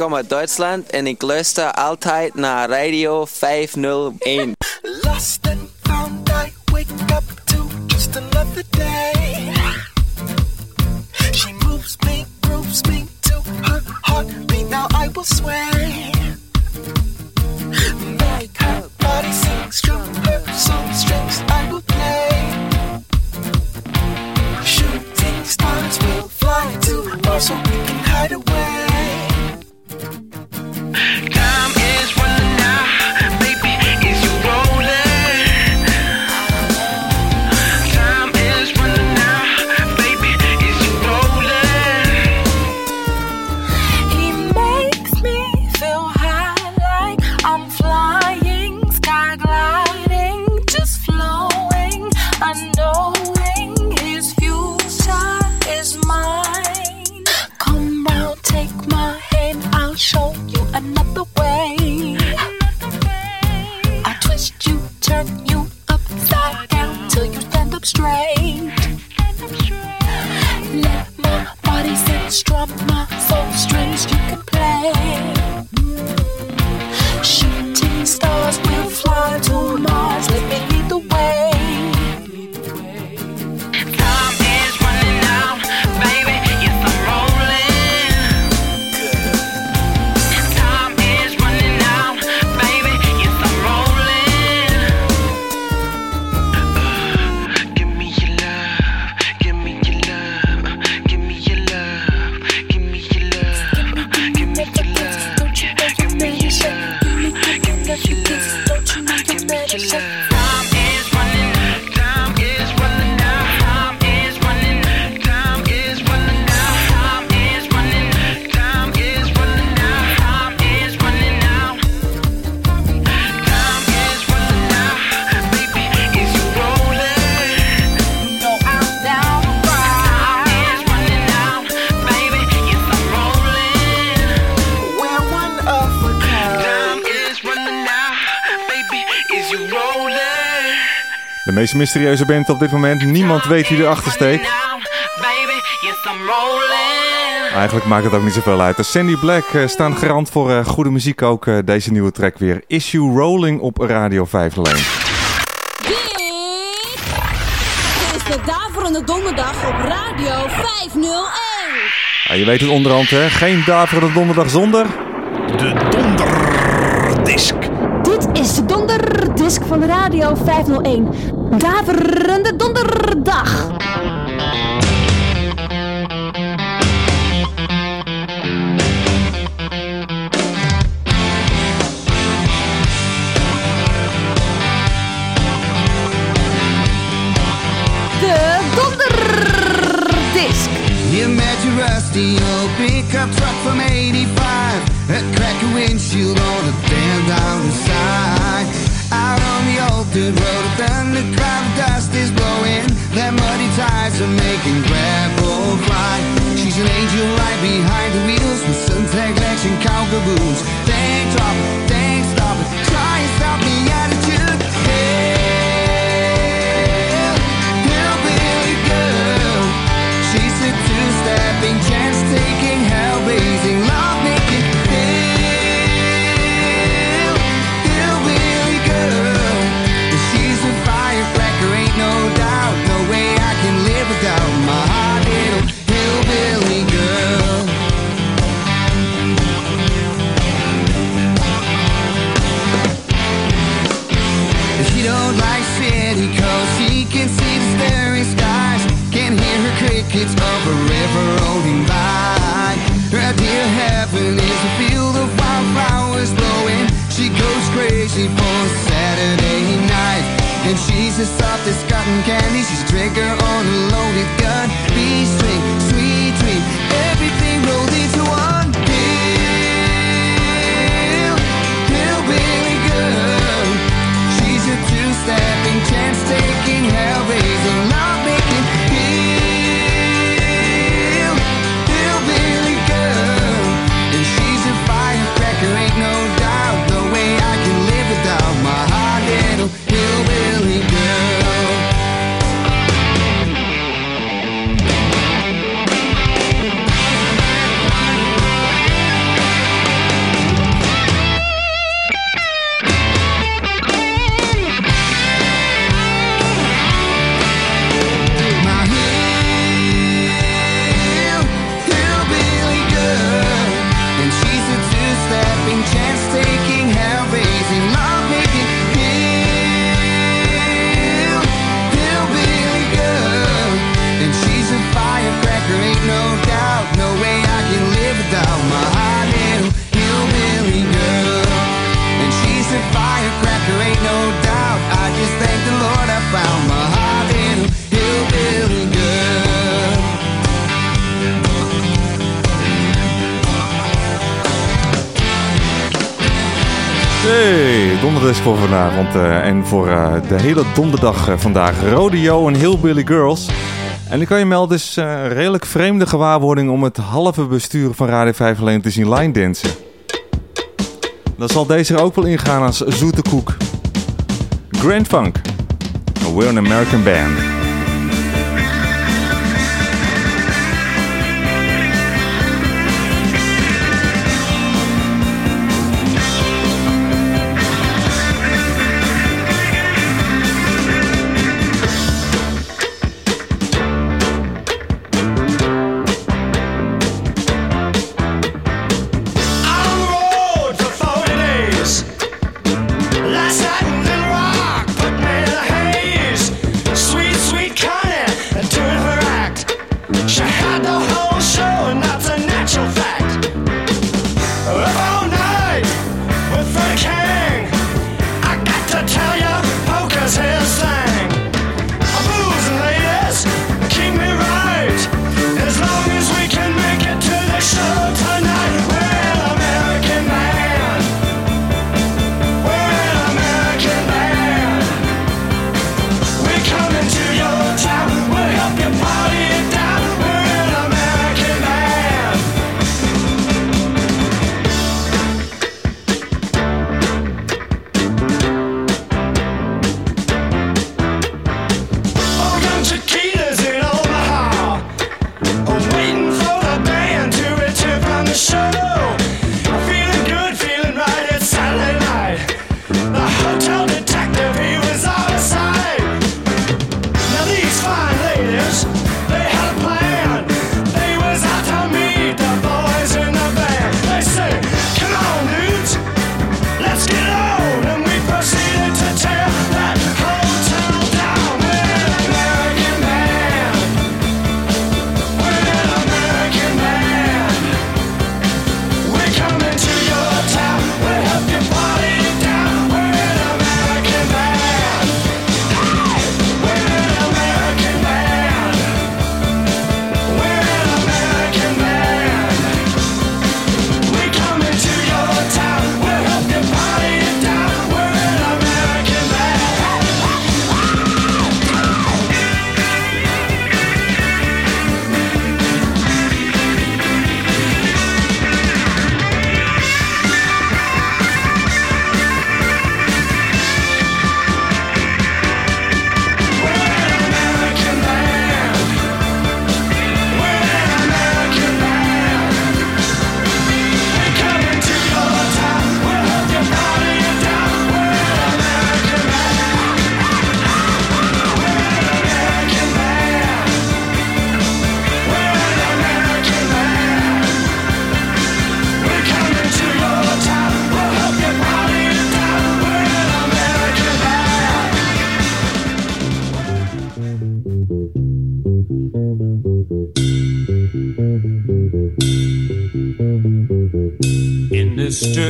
kom uit Duitsland en ik luister altijd naar Radio 501. De meest mysterieuze band op dit moment. Niemand weet wie erachter steekt. Eigenlijk maakt het ook niet zoveel uit. De Sandy Black eh, staan garant voor eh, goede muziek ook eh, deze nieuwe track weer. Issue Rolling op Radio 5 alleen. Dit is de Daverende Donderdag op Radio 501. Ja, je weet het onderhand hè, geen Daverende Donderdag zonder... De Donderdisk. Dit is de Donderdisk. Disc van Radio 501. Daverende donderdag. De donderdisc. You met your rusty old pickup truck from 85. A cracker windshield on a damn down the side. Out on the old dirt road A thunder cloud of dust is blowing. That muddy tires are making gravel fly She's an angel right behind the wheels With suntag legs and cowgirl boots. Dang drop She's the softest cotton candy. She's a trigger on a loaded gun. B-string, sweet Donderdag voor vanavond eh, en voor eh, de hele donderdag eh, vandaag. Rodeo en Hillbilly Girls. En ik kan je melden, is een redelijk vreemde gewaarwording om het halve bestuur van Radio 5 alleen te zien line dansen. Dan zal deze er ook wel ingaan als zoete koek. Grand Funk. We're an American band.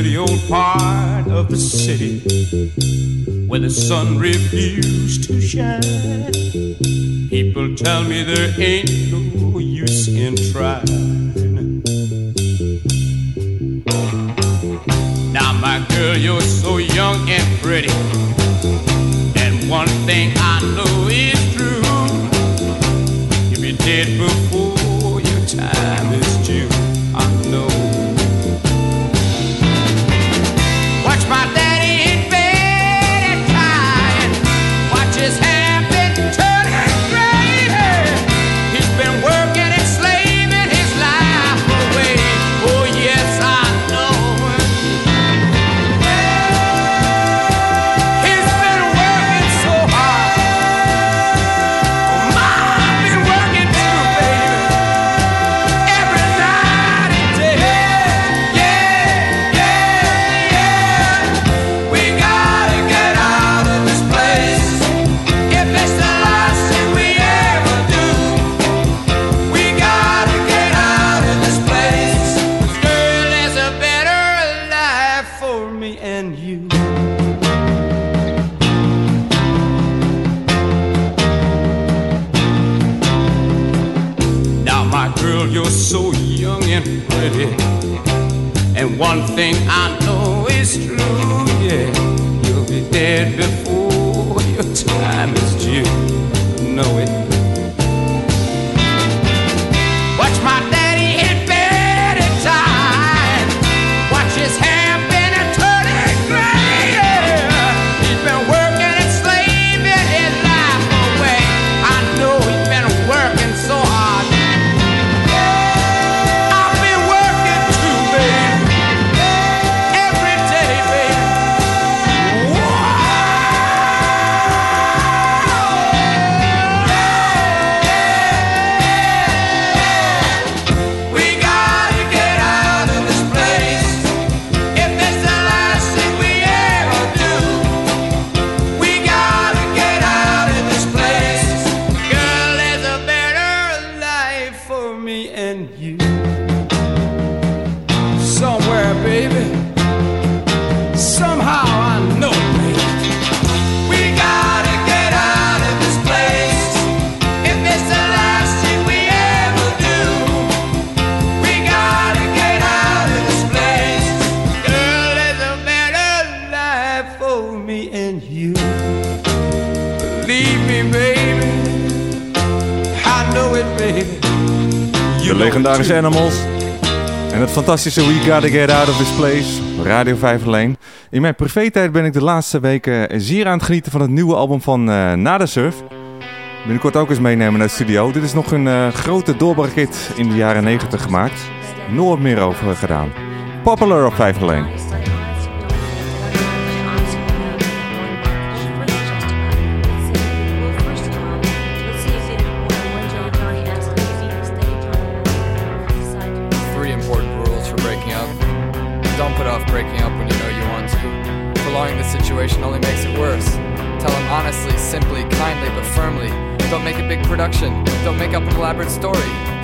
dirty old part of the city. Where the sun refused Crisis and We Gotta Get Out of This Place, Radio 5 alleen. In mijn privé-tijd ben ik de laatste weken zeer aan het genieten van het nieuwe album van eh, uh, Nada Surf. Binnenkort ook eens meenemen naar het studio. Dit is nog een eh, grote doorbraak in de jaren 90 gemaakt. Nooit meer over gedaan. Popular op 5 alleen.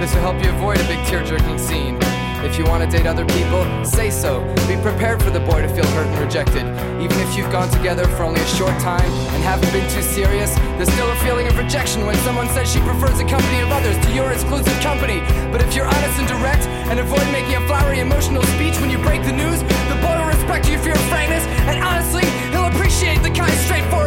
This will help you avoid a big tear jerking scene. If you want to date other people, say so. Be prepared for the boy to feel hurt and rejected. Even if you've gone together for only a short time and haven't been too serious, there's still a feeling of rejection when someone says she prefers the company of others to your exclusive company. But if you're honest and direct and avoid making a flowery emotional speech when you break the news, the boy will respect you for your frankness, and honestly, he'll appreciate the kind straightforward.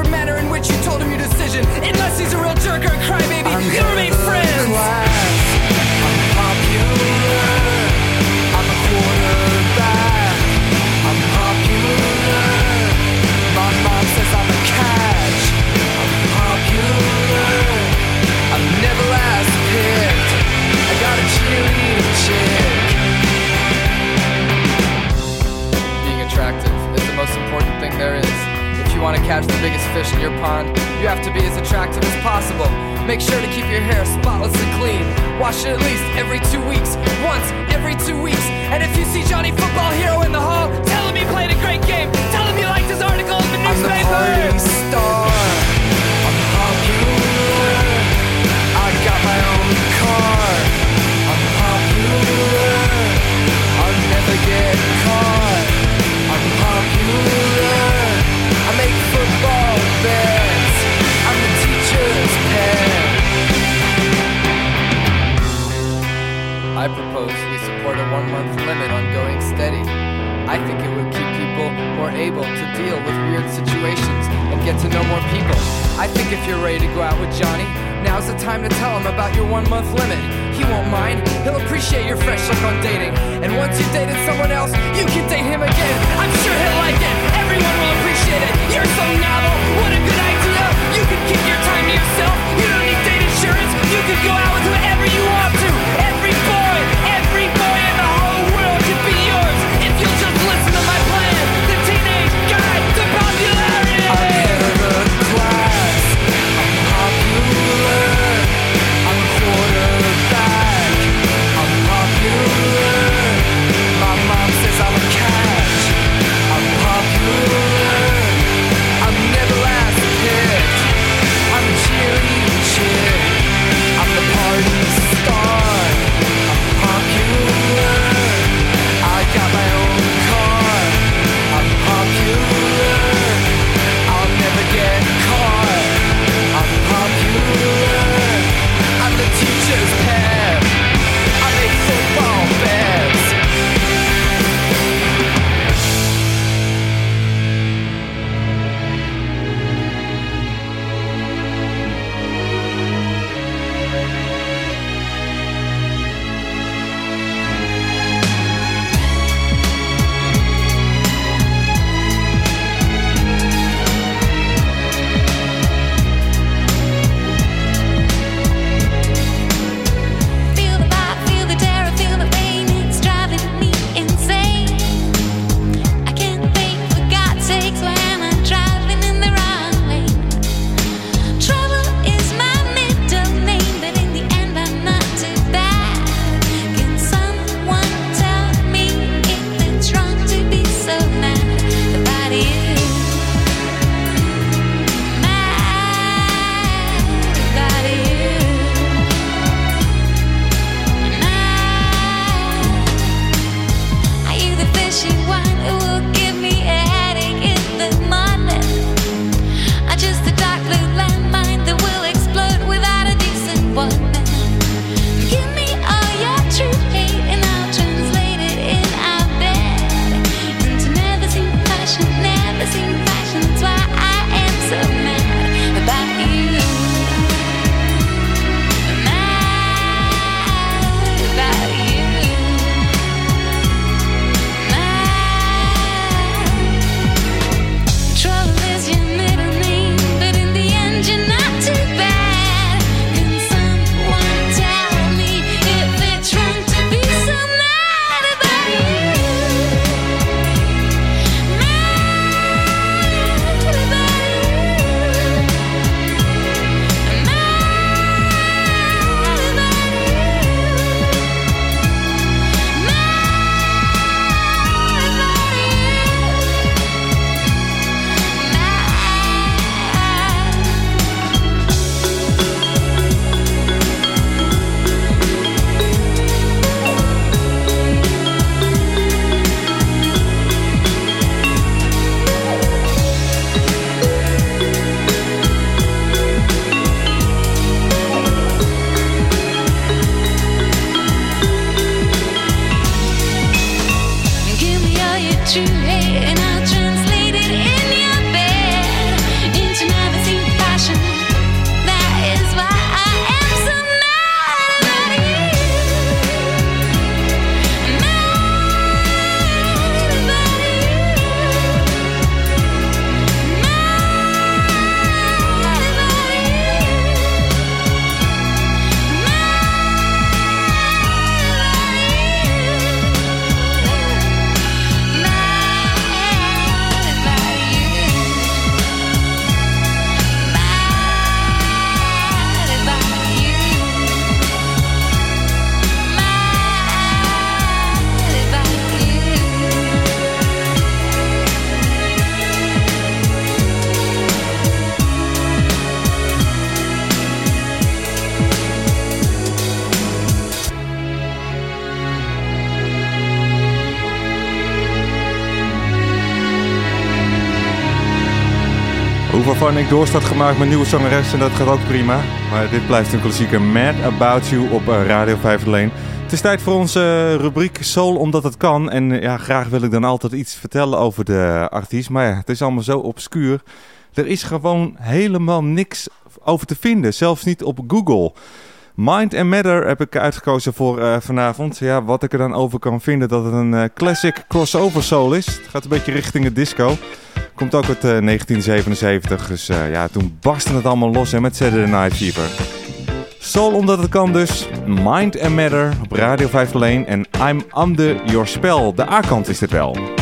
Ik doorstart gemaakt met nieuwe zangeres en dat gaat ook prima. Maar dit blijft een klassieker Mad About You op eh, Radio 5 alleen. Het is tijd voor onze rubriek Soul omdat het kan. En eh, ja, graag wil ik dan altijd iets vertellen over de artiest. Maar ja, het is allemaal zo obscuur. Er is gewoon helemaal niks over te vinden. Zelfs niet op Google. Mind and Matter heb ik uitgekozen voor eh, vanavond. Ja, wat ik er dan over kan vinden dat het een eh, classic crossover soul is. Het gaat een beetje richting het disco. Komt ook uit eh, 1977. Dus eh, ja, toen barstte het allemaal los hè, met Saturday Night Fever. Soul omdat het kan dus. Mind and Matter op Radio 5 alleen. En I'm Under Your Spell. De A-kant is dit wel.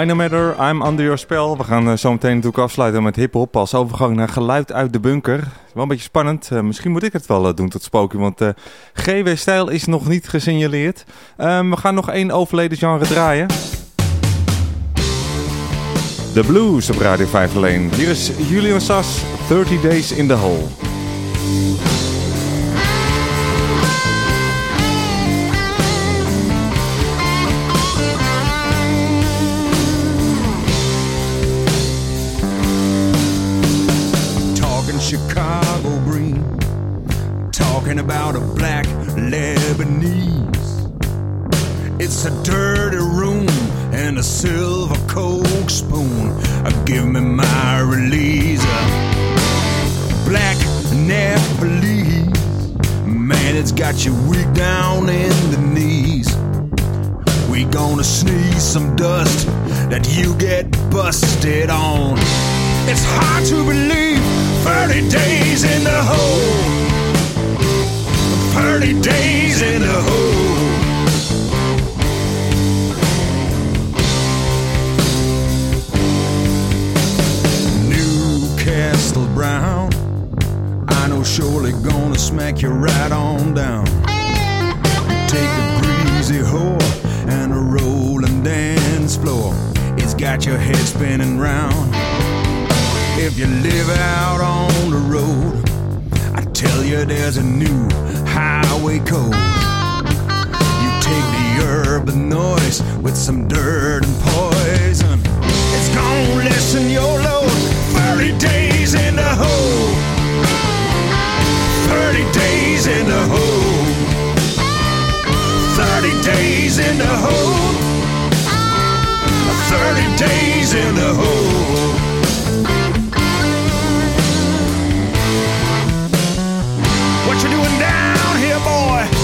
Minor Matter, I'm Under Your Spell. We gaan eh, zo meteen natuurlijk afsluiten met hip-hop als overgang naar geluid uit de bunker. Wel een beetje spannend. Eh, misschien moet ik het wel eh, doen tot spoken, want eh, GW Stijl is nog niet gesignaleerd. Ehm, we gaan nog één overleden genre draaien. De Blues op Radio 5 alleen. Hier is Julian Sas, 30 Days in the Hole. Silver coke spoon. Uh, give me my release. Uh, black Nepalese, man, it's got you weak down in the knees. We gonna sneeze some dust that you get busted on. It's hard to believe 30 days in the hole. 30 days in the hole. Newcastle Brown. I know surely gonna smack you right on down. Take a greasy whore and a rolling dance floor. It's got your head spinning round. If you live out on the road, I tell you there's a new highway code. You take the urban noise with some dirt and poison. It's gonna lessen your load. 30 days in the hole. 30 days in the hole. 30 days in the hole. 30 days in the hole. What you doing down here, boy?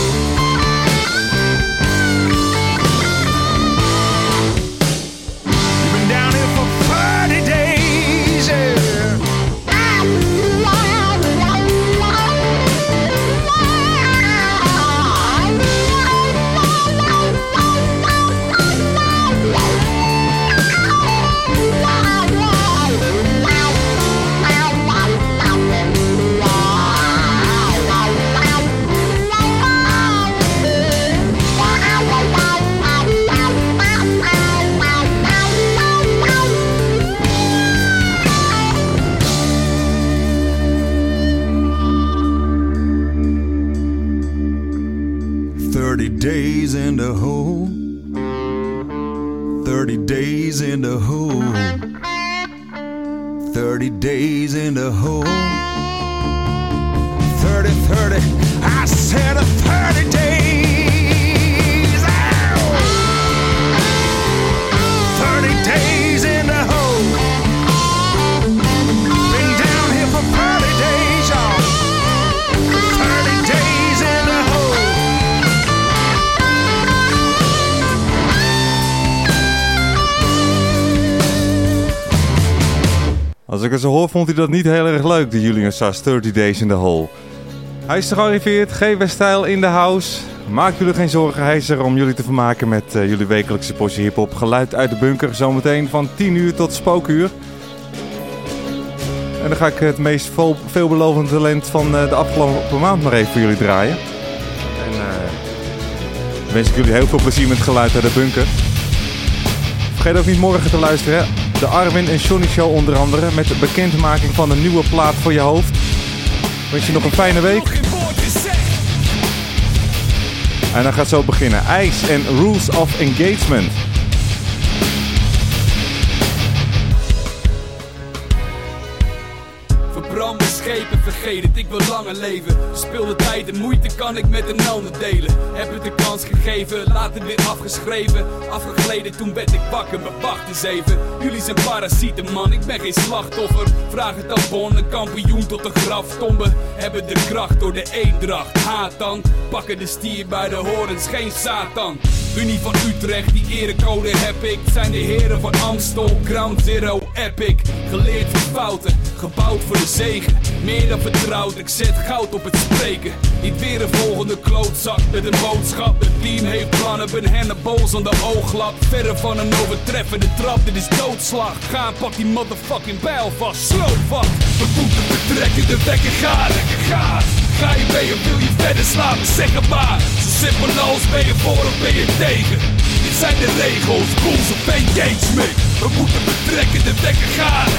Vond hij dat niet heel erg leuk, de Julian Sass 30 Days in the Hole. Hij is er gearriveerd, GW Style in de house. Maak jullie geen zorgen, hij is er om jullie te vermaken met eh, jullie wekelijkse portie hip-hop. Geluid uit de bunker, zometeen van 10 uur tot spookuur. En dan ga ik het meest veelbelovende talent van eh, de afgelopen maand maar even voor jullie draaien. En dan wens ik jullie heel veel plezier met geluid uit de bunker. Vergeet ook niet morgen te luisteren. hè. De Arwin en Johnny Show onder andere. Met de bekendmaking van een nieuwe plaat voor je hoofd. Wens je nog een fijne week. En dan gaat zo beginnen. Ice en Rules of Engagement. Schepen, vergeet het, ik wil langer leven. Speel de tijd en moeite kan ik met een ander delen. Heb het de kans gegeven, later weer afgeschreven. Afgegleden, toen werd ik wakker, maar wacht eens even. Jullie zijn parasieten, man, ik ben geen slachtoffer. Vraag het aan Bon, een kampioen tot een graftombe. Hebben de kracht door de eendracht. Haat dan, pakken de stier bij de horens, geen Satan. Unie van Utrecht, die erecode heb ik. Zijn de heren van Amstel, Ground Zero, Epic. Geleerd van fouten, gebouwd voor de zegen. Meer dan vertrouwd, ik zet goud op het spreken. Niet weer een volgende klootzak met een boodschap. Het team heeft plannen, ben henneboos aan de ooglap. Verre van een overtreffende trap, dit is doodslag. Ga en pak die motherfucking bijl vast, sloop vast. We moeten vertrekken, de wekker gaat, lekker gaat. Ga je mee of wil je verder slapen, zeg maar. Zo simpel als ben je voor of ben je tegen. Zijn de regels, rules of engagement. We moeten vertrekken, de wekker gaat.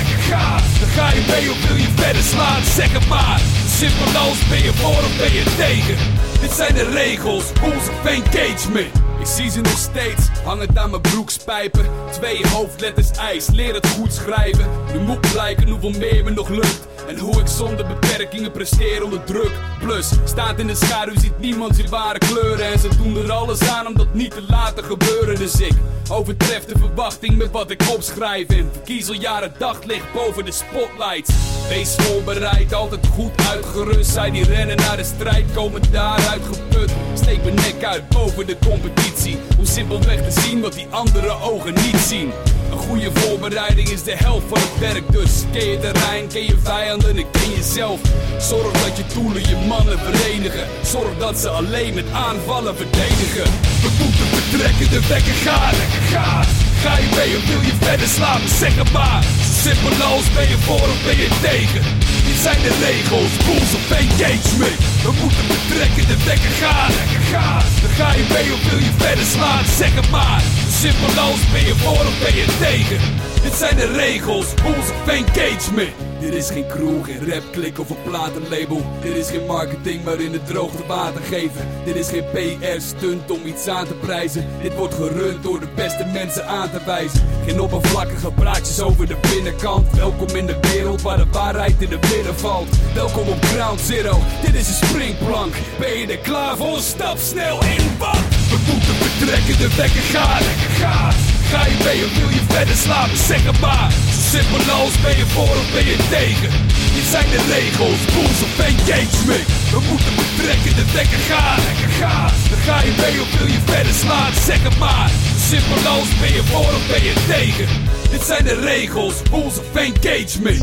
Dan ga je mee of wil je verder slaan, zeg het maar. Simpel als ben je voor of ben je tegen. Dit zijn de regels, rules of engagement. Ik zie ze nog steeds, Hang het aan mijn broekspijpen. Twee hoofdletters ijs, leer het goed schrijven. Nu moet blijken hoeveel meer me nog lukt. En hoe ik zonder beperkingen presteer onder druk. Plus, staat in de schaduw, ziet niemand zijn ware kleuren. En ze doen er alles aan om dat niet te laten gebeuren. Dus ik overtref de verwachting met wat ik opschrijf. En verkies al jaren daglicht boven de spotlights. Wees voorbereid, altijd goed uitgerust. Zij die rennen naar de strijd, komen daaruit geput. Steek mijn nek uit boven de competitie. Hoe simpelweg te zien wat die andere ogen niet zien. Een goede voorbereiding is de helft van het werk. Dus ken je terrein, ken je vijanden en ken jezelf. Zorg dat je doelen je mannen verenigen. Zorg dat ze alleen met aanvallen verdedigen. We moeten vertrekken, de wekker gaat. gaat. Ga je mee of wil je verder slapen? Zeg het maar. Simpel als ben je voor of ben je tegen? Dit zijn de regels, rules of engagement. We moeten vertrekken, de wekker gaat. gaat. Dan ga je mee of wil je verder slaan? Zeg het maar. Als ben je voor of ben je tegen? Dit zijn de regels, rules of engagement. Dit is geen kroeg, geen rapklik of een platenlabel. Dit is geen marketing waarin het droogte water geven. Dit is geen PR-stunt om iets aan te prijzen. Dit wordt gerund door de beste mensen aan te wijzen. Geen oppervlakkige praatjes over de binnenkant. Welkom in de wereld waar de waarheid in de midden valt. Welkom op Ground Zero, dit is een springplank. Ben je er klaar voor? Stap snel in, wat? We moeten vertrekken, de wekker gaat. Gaat. Ga je mee of wil je verder slapen? Zeg het maar. Zo simpel als ben je voor of ben je tegen? Dit zijn de regels, rules of engagement. We moeten vertrekken, de wekker gaat. gaat. Dan ga je mee of wil je verder slaan? Zeg het maar. Zo simpel als ben je voor of ben je tegen? Dit zijn de regels, rules of engagement.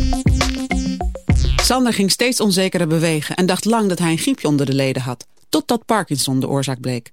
Sander ging steeds onzekerder bewegen en dacht lang dat hij een griepje onder de leden had. Totdat Parkinson de oorzaak bleek.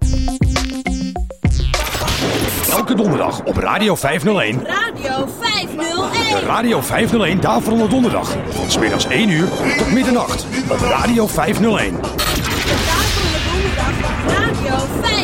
Elke donderdag op Radio 501. Radio 501. De Radio 501 Daverende Donderdag. Van smiddags 1 uur tot middernacht op Radio 501. De Daverende Donderdag op Radio 501.